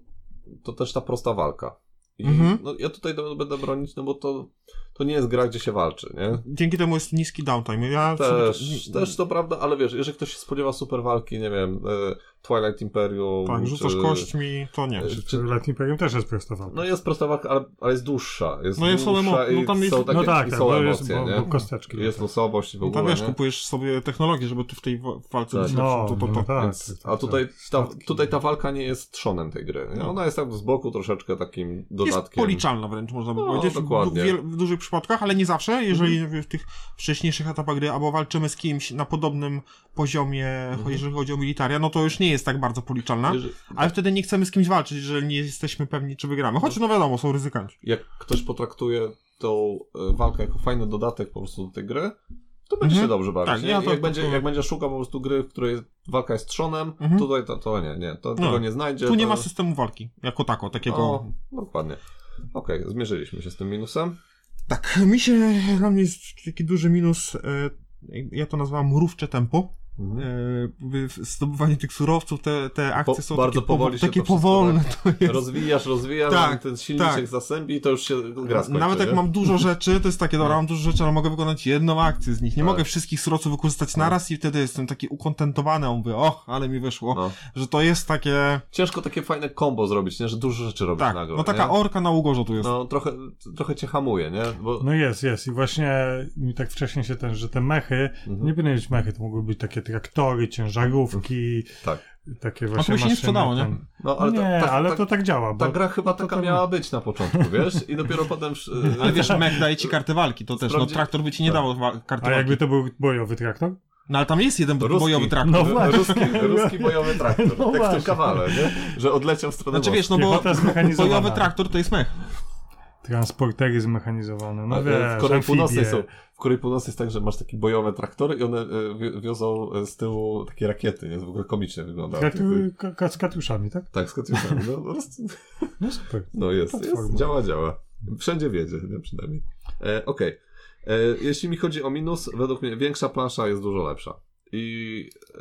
to też ta prosta walka. I Mhm. no, ja tutaj będę bronić, no bo to, to nie jest gra, gdzie się walczy, nie? Dzięki temu jest niski downtime. Ja Też, sobie- też to prawda, ale wiesz, jeżeli ktoś się spodziewa super walki, nie wiem, e, Twilight Imperium, Tak, rzucasz czy, kośćmi, to nie. e, Czy czy, Lightning Imperium też jest prosta walka. no jest prosta walka, ale, ale jest dłuższa. Jest No jest dłuższa emo- i no tam jest- są takie no tak, i tak, są jest, emocje, bo, nie? bo kosteczki. Jest losowość i w No ogóle, tam wiesz, nie? kupujesz sobie technologię, żeby tu w tej wa- walce Tak. być No, to, to, to. no tak, Więc, tak, tak, a tutaj tak. ta, tutaj ta walka nie jest trzonem tej gry. Nie? No. Ona jest tak z boku troszeczkę takim dodatkiem. Jest policzalna wręcz, można by No, powiedzieć, w, dokładnie. w, wiel- w dużych przypadkach, ale nie zawsze, jeżeli w tych wcześniejszych etapach gry albo walczymy z kimś na podobnym poziomie, jeżeli chodzi o militaria, no to już nie jest tak bardzo policzalna, ale wtedy nie chcemy z kimś walczyć, jeżeli nie jesteśmy pewni, czy wygramy. Choć no wiadomo, są ryzykanci. jak ktoś potraktuje tą e, walkę jako fajny dodatek po prostu do tej gry, to będzie Mhm. się dobrze bawić. Tak, ja to- jak, to- będzie, to- jak będzie szukał po prostu gry, w której walka jest trzonem, Mhm. tutaj to, to nie, nie, to No. tego nie znajdzie. Tu nie ma systemu walki, jako tako, takiego... O, dokładnie. Okej, zmierzyliśmy się z tym minusem. Tak, mi się, dla mnie jest taki duży minus, e, ja to nazywam mrówcze tempo. Mhm. E, zdobywanie tych surowców, te, te akcje Po- są bardzo takie, powoli się takie to wszystko, powolne. To jest. Rozwijasz, rozwijasz, Tak, ten silniczek tak. zasębi i to już się gra skończy, Nawet jak nie? mam dużo rzeczy, to jest takie, dobra, No. mam dużo rzeczy, ale mogę wykonać jedną akcję z nich. Nie Tak. mogę wszystkich surowców wykorzystać No. naraz i wtedy jestem taki ukontentowany, a mówię, o, ale mi wyszło, No. że to jest takie, Ciężko takie fajne combo zrobić, nie? że dużo rzeczy robisz tak, nagle. no taka nie? orka na ugorzu tu jest. No trochę, trochę cię hamuje, nie? Bo... No jest, jest. I właśnie mi tak wcześniej się ten, że te mechy, Mhm. nie powinny być mechy, to mogły być takie traktory, ciężarówki, Tak. takie A właśnie tu się nie sprzedało, nie? No, ale nie, ta, ta, ale ta, to tak działa. Bo ta gra chyba taka tam- miała być na początku, wiesz? I dopiero potem... Ale wiesz, mech daje ci kartę walki, to też, no Sprawdzi- traktor by ci nie Tak. karty A walki. jakby to był bojowy traktor? No ale tam jest jeden Ruski. bojowy traktor. No właśnie. Ruski, ruski bojowy traktor, No jak w tym właśnie. kawale, nie? Że odleciał w stronę Znaczy wiesz, no bo bojowy traktor to jest mech. Transportery zmechanizowane, no A, e, wiesz, w Korei Północnej są, Korei Północnej jest tak, że masz takie bojowe traktory i one e, wi- wiozą e, z tyłu takie rakiety, nie? To w ogóle komicznie wygląda. Z katiuszami, tak? Tak, z katiuszami, no. No super. No jest, jest, działa, działa. Wszędzie wiedzie, nie przynajmniej. E, Okej. E, Jeśli mi chodzi o minus, według mnie większa plansza jest dużo lepsza. i e,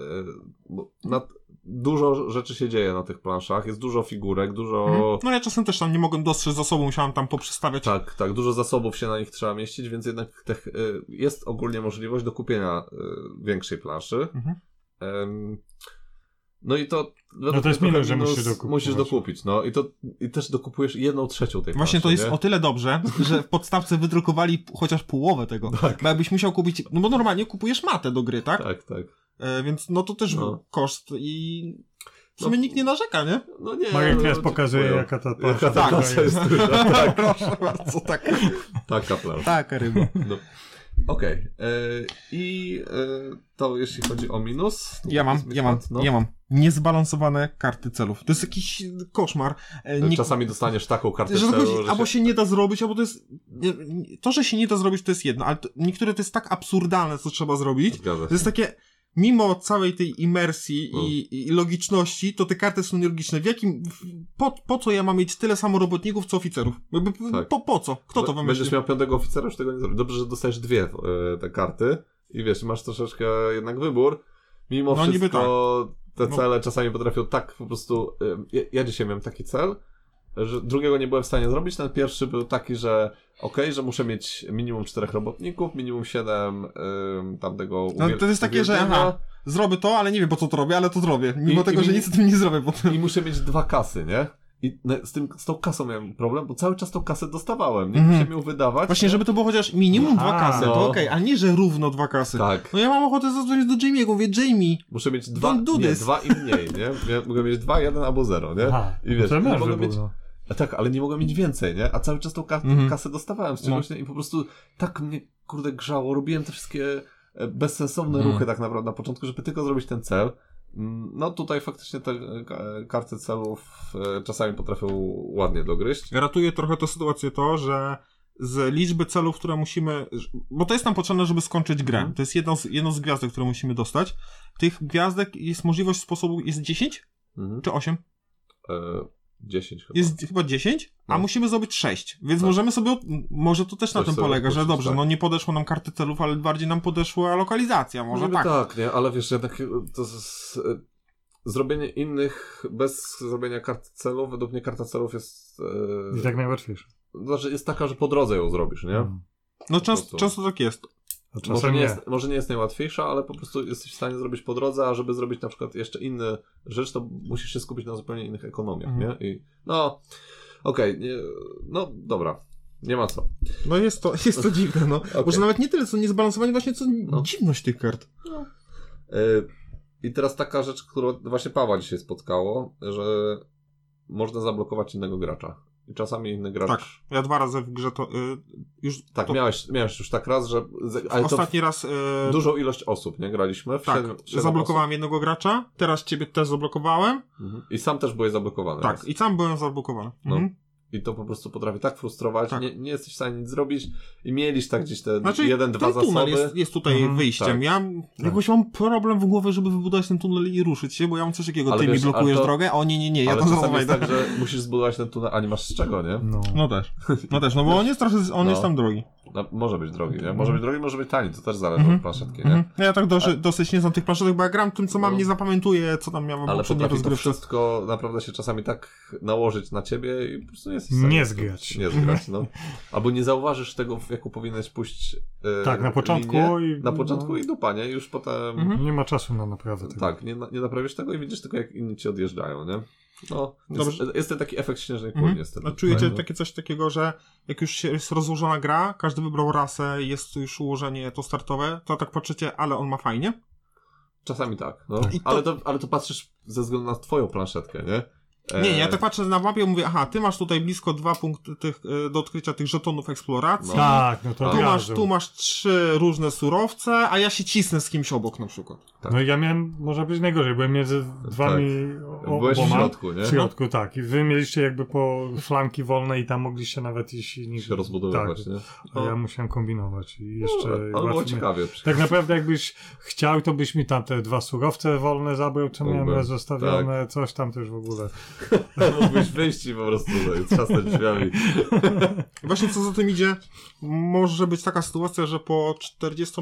bo na, dużo rzeczy się dzieje na tych planszach, jest dużo figurek, dużo... Mhm. No ja czasem też tam nie mogłem dostrzec zasobu, musiałem tam poprzestawiać. Tak, tak, dużo zasobów się na nich trzeba mieścić, więc jednak te, y, jest ogólnie możliwość do kupienia y, większej planszy. Mhm. No i to... No to jest minus, że musisz dokupić. Musisz dokupić, no i to i też dokupujesz jedną trzecią tej Właśnie to planszy, jest nie? o tyle dobrze, że w podstawce wydrukowali chociaż połowę tego. Tak. Bo jakbyś musiał kupić, no bo normalnie kupujesz matę do gry, tak? Tak, tak. E, więc no to też No. był koszt i w sumie No. nikt nie narzeka, nie? No nie, Marek no, teraz ci pokazuje, kupują. jaka ta Jaka plansza ta Tak. plansza jest duża, tak, Proszę bardzo, tak. taka plansza. Taka ryba. No. Okej. e, I e, to jeśli chodzi o minus. Ja mam, ja mam, no. ja mam. Niezbalansowane karty celów. To jest jakiś koszmar. E, nie- Czasami dostaniesz taką kartę że celu, chodzi, że albo się... się nie da zrobić, albo to jest. To, że się nie da zrobić, to jest jedno, ale to, niektóre to jest tak absurdalne, co trzeba zrobić. Zgadza To jest takie. Mimo całej tej imersji No. i, i logiczności, to te karty są nielogiczne. W jakim. w- Po, po co ja mam mieć tyle samo robotników, co oficerów? Tak. po, po co? Kto to wymyślił? Będziesz miał piątego oficera, już tego nie zrobisz. Dobrze, że dostajesz dwie e, te karty i wiesz, masz troszeczkę jednak wybór. Mimo No, wszystko te No. cele czasami potrafią tak po prostu... e, Ja, ja dzisiaj miałem taki cel, że drugiego nie byłem w stanie zrobić. Ten pierwszy był taki, że okej, że muszę mieć minimum czterech robotników, minimum siedem ym, tamtego No, to jest takie, że aha. Zrobię to, ale nie wiem po co to robię, ale to zrobię. Mimo I- tego, i- że nic z tym nie zrobię potem. I muszę mieć dwa kasy, nie? I z, tym, z tą kasą miałem problem, bo cały czas tą kasę dostawałem. Nie Mhm. muszę ją wydawać. Właśnie, żeby to było chociaż minimum dwa Aha, kasy, no. to okej, a nie, że równo dwa kasy. Tak. No ja mam ochotę zadzwonić do Jamie'ego, mówię, Jamie, Muszę mieć dwa, Don't do nie, dwa i mniej, nie? Mogę mieć dwa, jeden albo zero, nie? Aha, I wiesz, mogę mieć- no. A tak, ale nie mogłem mieć więcej, nie? A cały czas tą ka- Mhm. kasę dostawałem z czegoś nie? i po prostu tak mnie, kurde, grzało. Robiłem te wszystkie e, bezsensowne Mhm. ruchy tak naprawdę na początku, żeby tylko zrobić ten cel. Mm, No tutaj faktycznie te e, ka- karty celów e, czasami potrafią ładnie dogryźć. Ratuje trochę tę sytuację to, że z liczby celów, które musimy. Bo to jest nam potrzebne, żeby skończyć grę. Mhm. To jest jedno z, jedno z gwiazdek, które musimy dostać. Tych gwiazdek jest możliwość sposobu. Jest 10 Mhm. czy 8? E, 10 chyba. Jest chyba 10, a No. musimy zrobić 6. Więc Tak. możemy sobie. Może to też na Też tym polega, że dobrze, tak. no nie podeszło nam karty celów, ale bardziej nam podeszła lokalizacja. Może Niby tak. tak, nie? Ale wiesz, jednak to e, zrobienie innych bez zrobienia karty celów, według mnie karta celów jest... E, I tak najłatwiejsze. Znaczy jest taka, że po drodze ją zrobisz, nie? Mm. No często, prostu. często tak jest. A Może nie, nie. jest, może nie jest najłatwiejsza, ale po prostu jesteś w stanie zrobić po drodze, a żeby zrobić na przykład jeszcze inne rzecz, to musisz się skupić na zupełnie innych ekonomiach, Mhm. nie? I no, okej, nie- no dobra, nie ma co. No jest to, jest to dziwne, no. Okej. Może nawet nie tyle co niezbalansowanie, właśnie co No. dziwność tych kart. Y, I teraz taka rzecz, którą właśnie Pawła dzisiaj spotkało, że można zablokować innego gracza. Czasami inny gracz... Tak, ja dwa razy w grze to y, już. Tak, to, miałeś, miałeś już tak raz, że... Ale Ostatni raz. Y, dużą ilość osób, nie? Graliśmy. W tak, siedem- siedem zablokowałem jednego gracza, teraz ciebie też zablokowałem. osób. Mhm. I sam też byłeś zablokowany. Tak, raz. i sam byłem zablokowany. No. I to po prostu potrafi tak frustrować, Tak. Nie, nie jesteś w stanie nic zrobić i mieliś tak gdzieś te Znaczy, jeden, dwa ten tunel zasoby. jest, jest tutaj Mhm, wyjściem. tak. Ja jakoś mam problem w głowie, żeby wybudować ten tunel i ruszyć się, bo ja mam coś takiego, Ale ty mi wiesz, blokujesz ale to- drogę, o nie, nie, nie, ja ale to zaraz jest tak, że musisz zbudować ten tunel, a nie masz z czego, nie? No. No też, no też, no bo on jest trochę, on No. jest tam drogi. No, może być drogi, nie? Może być drogi, może być tani, to też zależy Mhm. od planszetki, nie? Mhm. No ja tak dosyć, dosyć nie znam tych planszetek, bo ja gram tym, co mam, No. nie zapamiętuję, co tam miałem Ale to rozgrywce. wszystko naprawdę się czasami tak nałożyć na ciebie i po prostu nie jesteś Nie zgrać. Nie zgrać, no. Albo nie zauważysz tego, w jaką powinieneś pójść e, Tak, na początku linię, i- Na początku no. i dupa, nie? Już potem... Mhm. Nie ma czasu na naprawę tego. Tak, nie, nie naprawisz tego i widzisz tylko, jak inni ci odjeżdżają, nie? No, Dobrze. jest, jest ten taki efekt śnieżnej kuli, Mhm. niestety. A czujecie No. takie coś takiego, że jak już się jest rozłożona gra, każdy wybrał rasę, jest już ułożenie to startowe, to tak patrzycie, ale on ma fajnie. Czasami tak, no. I to- Ale, to, ale to patrzysz ze względu na twoją planszetkę, nie? E, Nie, nie, ja tak patrzę na mapie i mówię, aha, ty masz tutaj blisko dwa punkty tych, e, do odkrycia tych żetonów eksploracji. No. Tak, no to. Tu masz, tu masz trzy różne surowce, a ja się cisnę z kimś obok na przykład. Tak. No i ja miałem, może być najgorzej, byłem między dwami o- Byłeś w oboma. środku, nie? W środku, tak. I wy mieliście jakby po flanki wolne i tam mogliście nawet iść i się rozbudowywać, tak. nie? A ja musiałem kombinować i jeszcze... No, ale było ciekawie. Tak naprawdę jakbyś chciał, to byś mi tam te dwa surowce wolne zabrał, co miałem zostawione, coś tam też w ogóle. Mógłbyś wyjść i po prostu trzasnąć drzwiami. Właśnie co za tym idzie, może być taka sytuacja, że po 40,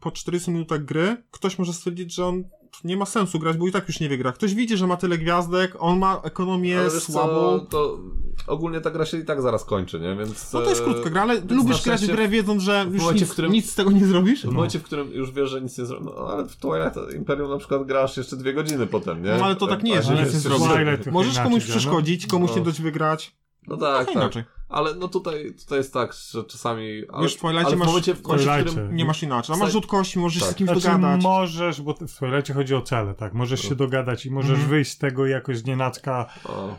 po 40 minutach gry ktoś może stwierdzić, że on nie ma sensu grać, bo i tak już nie wygra. Ktoś widzi, że ma tyle gwiazdek, on ma ekonomię Ale słabą. Co, to ogólnie ta gra się i tak zaraz kończy, nie? Więc... No to jest e, krótka gra, ale lubisz na grać w grę wiedząc, że już momencie, nic, w którym- nic z tego nie zrobisz? W momencie, w którym już wiesz, że nic nie zrobi, no ale w Twilight Imperium na przykład grasz jeszcze dwie godziny potem, nie? No, ale to tak nie jest, że nic nie jest- zrobisz. Możesz komuś no. przeszkodzić, komuś No. nie dać wygrać. No tak, tak. Ale no tutaj, tutaj jest tak, że czasami... Ale, Wiesz, w Twilightie w masz- momencie, w momencie w którym... Nie masz inaczej. A masz Saj- rzut kości, możesz Tak. z kimś Znaczy dogadać. możesz, bo w Twilightie chodzi o cele, tak? Możesz się dogadać i możesz Mhm. wyjść z tego jakoś z nienacka. O.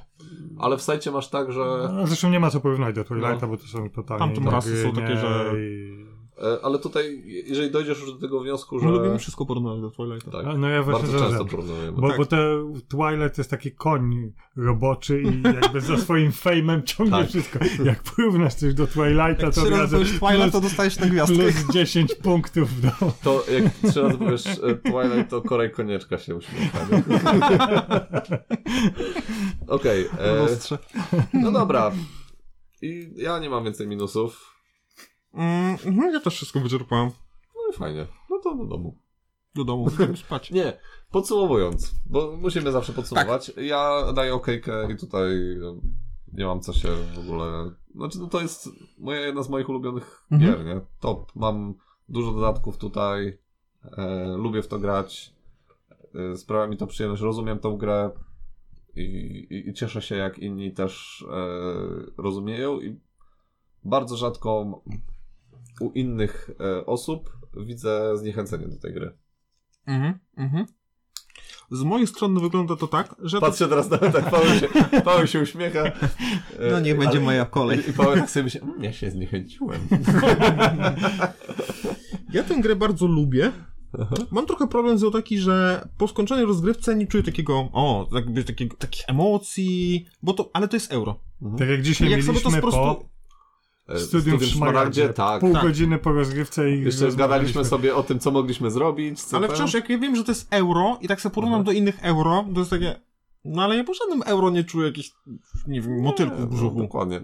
Ale w sajcie masz tak, że... No, zresztą nie ma co porównywać do Twilighta, No. bo to są totalnie rasy gry, są takie, że- I... e, Ale tutaj, jeżeli dojdziesz już do tego wniosku, że... My lubimy wszystko porównywać do Twilighta. Tak, No ja właśnie bardzo często porównujemy. Bo, Tak. bo te Twilight to jest taki koń roboczy i jakby za swoim fejmem ciągnie Tak. wszystko. Jak porównasz coś do Twilighta, to Trzy od razy razu powiesz Twilight, to dostajesz na gwiazdkę. plus 10 punktów do... To jak trzy razy powiesz e, Twilight, to Korej Konieczka się uśmiecha. Okej. e, Lustrze. no dobra. I ja nie mam więcej minusów. Mm, mhm, ja też wszystko wyczerpałem. No i fajnie. No to do domu. Do domu. Spać. Nie, podsumowując, bo musimy zawsze podsumować. Ja daję okejkę i tutaj e, nie mam co się w ogóle... Znaczy, no to jest moja, jedna z moich ulubionych Mhm. gier, nie? Top. Mam dużo dodatków tutaj, e, lubię w to grać, e, sprawia mi to przyjemność, rozumiem tą grę i, i, i cieszę się, jak inni też e, rozumieją i bardzo rzadko u innych e, osób widzę zniechęcenie do tej gry. Mhm, mhm. Z mojej strony wygląda to tak, że to... Patrzę teraz na tak, Paweł się, Paweł się uśmiecha. E, No niech będzie ale- moja kolej. I Paweł tak sobie myśli, "Mm, ja się zniechęciłem. Ja tę grę bardzo lubię. Mam trochę problem z taki, że po skończonej rozgrywce nie czuję takiego, o, jakby takiego, takich emocji, bo to, ale to jest euro. Tak jak dzisiaj Jak sobie to mieliśmy po prostu... po E, studium w Szmaragdzie, tak. pół tak. godziny po rozgrywce i Jeszcze gadaliśmy sobie o tym, co mogliśmy zrobić. Co Ale wciąż, jak ja wiem, że to jest euro i tak sobie porównam Aha. do innych euro, to jest takie, no ale ja po żadnym euro nie czuję jakichś, nie wiem, motylków w No, brzuchu. dokładnie.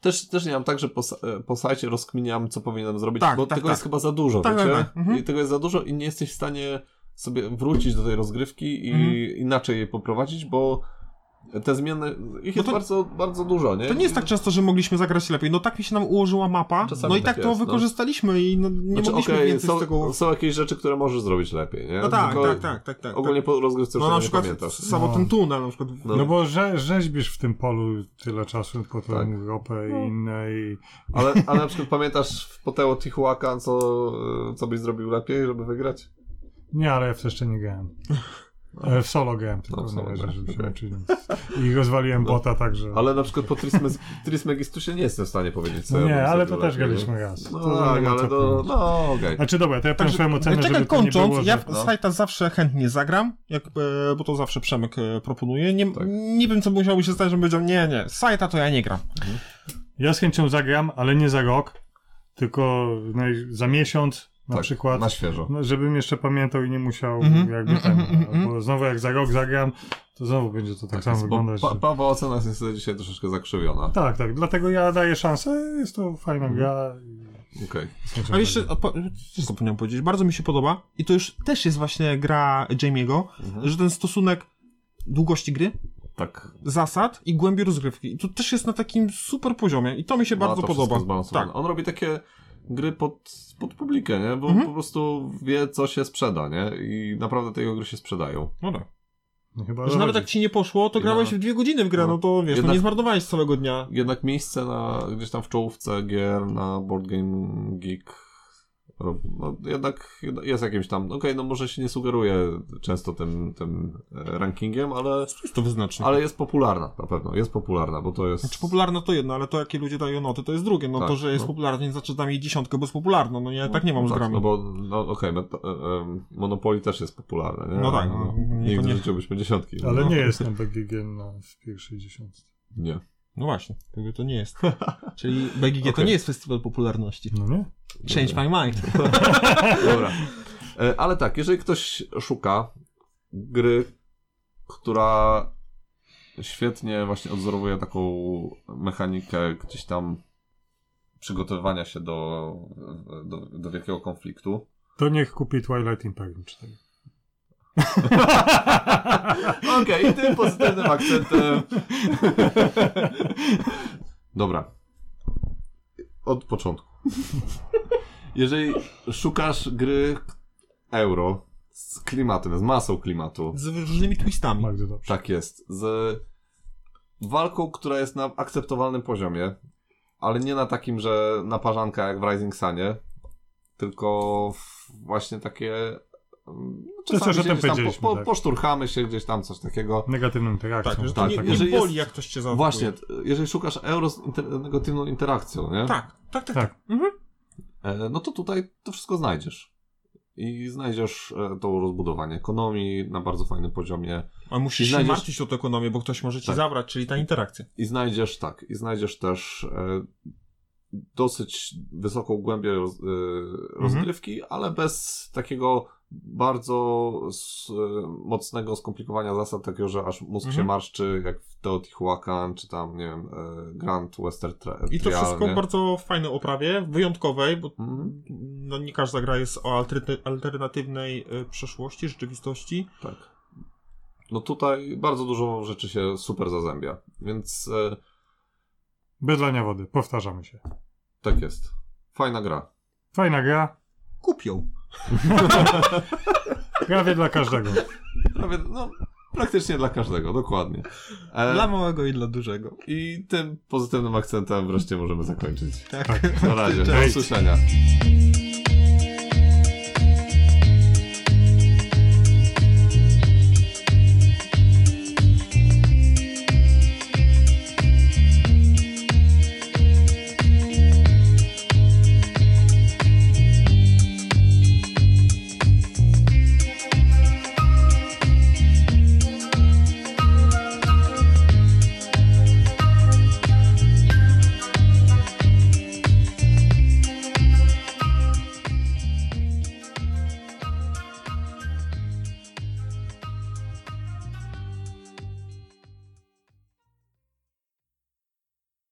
Też, też nie mam tak, że po, sa- po sajcie rozkminiam, co powinienem zrobić, Tak, bo tak, tego tak. jest chyba za dużo, Tak, wiecie? tak, tak. Mhm. I tego jest za dużo i nie jesteś w stanie sobie wrócić do tej rozgrywki i Mhm. inaczej jej poprowadzić, bo te zmiany, ich jest to- bardzo, bardzo dużo, nie? To nie jest tak często, że mogliśmy zagrać lepiej. No tak mi się nam ułożyła mapa, Czasami no i tak tak, to jest, no. wykorzystaliśmy i no, nie Znaczy, mogliśmy okej, więcej są, z tego... są jakieś rzeczy, które możesz zrobić lepiej, nie? No tak, Tylko tak, tak, tak, tak. Ogólnie po rozgrywce No na przykład pamiętasz. samo No. ten tunel na przykład. No. No bo rze, rzeźbisz w tym polu tyle czasu po tą Tak. Europę i inne i... Ale, ale na przykład pamiętasz w Poteo Tihuacan, co, co byś zrobił lepiej, żeby wygrać? Nie, ale ja w to jeszcze nie grałem. E, W solo grałem tylko, No, w no, solo że, grałeś, żeby się okej. nauczyć. I rozwaliłem No. bota, także... Ale na przykład po Trismes- Trismegistusie nie jestem w stanie powiedzieć, co No ja nie, bym ale to też graliśmy raz. No To tak, ale to, powiedzieć. no okej. Znaczy dobra, to ja powiem swoją ocenę, czekaj, żeby to nie kończąc, było, że... ja w no. Sajta zawsze chętnie zagram, jak, e, bo to zawsze Przemek e, proponuje. Nie, Tak. nie wiem, co musiałoby się stać, żebym powiedział, nie, nie, Sajta to ja nie gram. Ja z chęcią zagram, ale nie za rok, tylko za miesiąc na Tak, przykład. Na świeżo. No, żebym jeszcze pamiętał i nie musiał Mhm, jakby mhm, ten, mhm, mhm. bo znowu jak za rok zagram, to znowu będzie to tak, samo jest, bo wyglądać. Pa, Paweł ocena jest niestety dzisiaj troszeczkę zakrzywiona. Tak, tak, dlatego ja daję szansę, jest to fajna Mhm. gra. Okej. chęcią Ale jeszcze, po, co powinienem powiedzieć, bardzo mi się podoba i to już też jest właśnie gra Jamie'ego, Mhm. że ten stosunek długości gry, Tak. zasad i głębi rozgrywki. I to też jest na takim super poziomie i to mi się Ma bardzo podoba. zbalansowane. Tak. On robi takie gry pod, pod publikę, nie? Bo Mhm. po prostu wie, co się sprzeda, nie? I naprawdę te gry się sprzedają. No tak. No, chyba Że nawet jak ci nie poszło, to No. grałeś w dwie godziny w grę, No. no to wiesz, Jednak- no nie zmarnowałeś całego dnia. Jednak miejsce na, gdzieś tam w czołówce gier na Board Game Geek no, jednak jest jakimś tam, okej, no może się nie sugeruje często tym, tym e, rankingiem, ale, Jest to wyznacznik. ale jest popularna, na pewno, jest popularna, bo to jest... Znaczy popularne to jedno, ale to jakie ludzie dają noty, to jest drugie. No Tak, to, że jest no. popularne, nie znaczy, że dam jej dziesiątkę, bo jest popularna. No ja tak nie mam z tak, grami. No bo, no okej, okay, Monopoly też jest popularne, nie? No tak, Ale no, Nigdy niekoniecznie. w życiu byśmy dziesiątki. Ale no. nie jest na BGG na, w pierwszej dziesiątce. Nie. No właśnie, jakby to nie jest. Czyli BGG to Okej. nie jest festiwal popularności. No nie? Change my mind. Dobra. E, Ale tak, jeżeli ktoś szuka gry, która świetnie właśnie odzorowuje taką mechanikę gdzieś tam przygotowywania się do, do, do wielkiego konfliktu. To niech kupi Twilight Imperium 4. Okej, okay, i tym pozytywnym akcentem. Dobra. Od początku. Jeżeli szukasz gry euro z klimatem, z masą klimatu. Z różnymi twistami. Bardzo dobrze. Tak jest. Z walką, która jest na akceptowalnym poziomie, ale nie na takim, że naparzanka jak w Rising Sunie, tylko właśnie takie no, Czasami się gdzieś tam po, powiedzieliśmy, po, tak. poszturchamy się gdzieś tam, coś takiego. Negatywną interakcją. Tak, że to Tak, nie, tak. nie Jeżeli boli, jest- jak ktoś cię zaatakuje. Właśnie, jeżeli szukasz euro z inter negatywną interakcją, nie? Tak, tak, tak. Tak. tak. Mhm. E, no to tutaj to wszystko znajdziesz. I znajdziesz e, to rozbudowanie ekonomii na bardzo fajnym poziomie. A musisz I się znajdziesz- martwić o tę ekonomię, bo ktoś może ci Tak. zabrać, czyli ta interakcja. I znajdziesz, tak, i znajdziesz też e, dosyć wysoką głębię roz, e, rozgrywki, ale bez takiego bardzo e, mocnego skomplikowania zasad, takiego, że aż mózg się Mhm. marszczy, jak w Teotihuacan, czy tam, nie wiem, e, Grand Western Tra- I to wszystko nie? w bardzo fajnej oprawie, wyjątkowej, bo Mhm. no, nie każda gra jest o alternatywnej y, przeszłości, rzeczywistości. Tak. No tutaj bardzo dużo rzeczy się super zazębia, więc e, Bydlania wody, powtarzamy się. tak jest. Fajna gra. Fajna gra, Kup ją. prawie dla każdego. Prawie, no, praktycznie dla każdego, dokładnie. E, Dla małego i dla dużego. I tym pozytywnym akcentem wreszcie możemy zakończyć. Tak. Tak. Na razie, do Cześć. usłyszenia.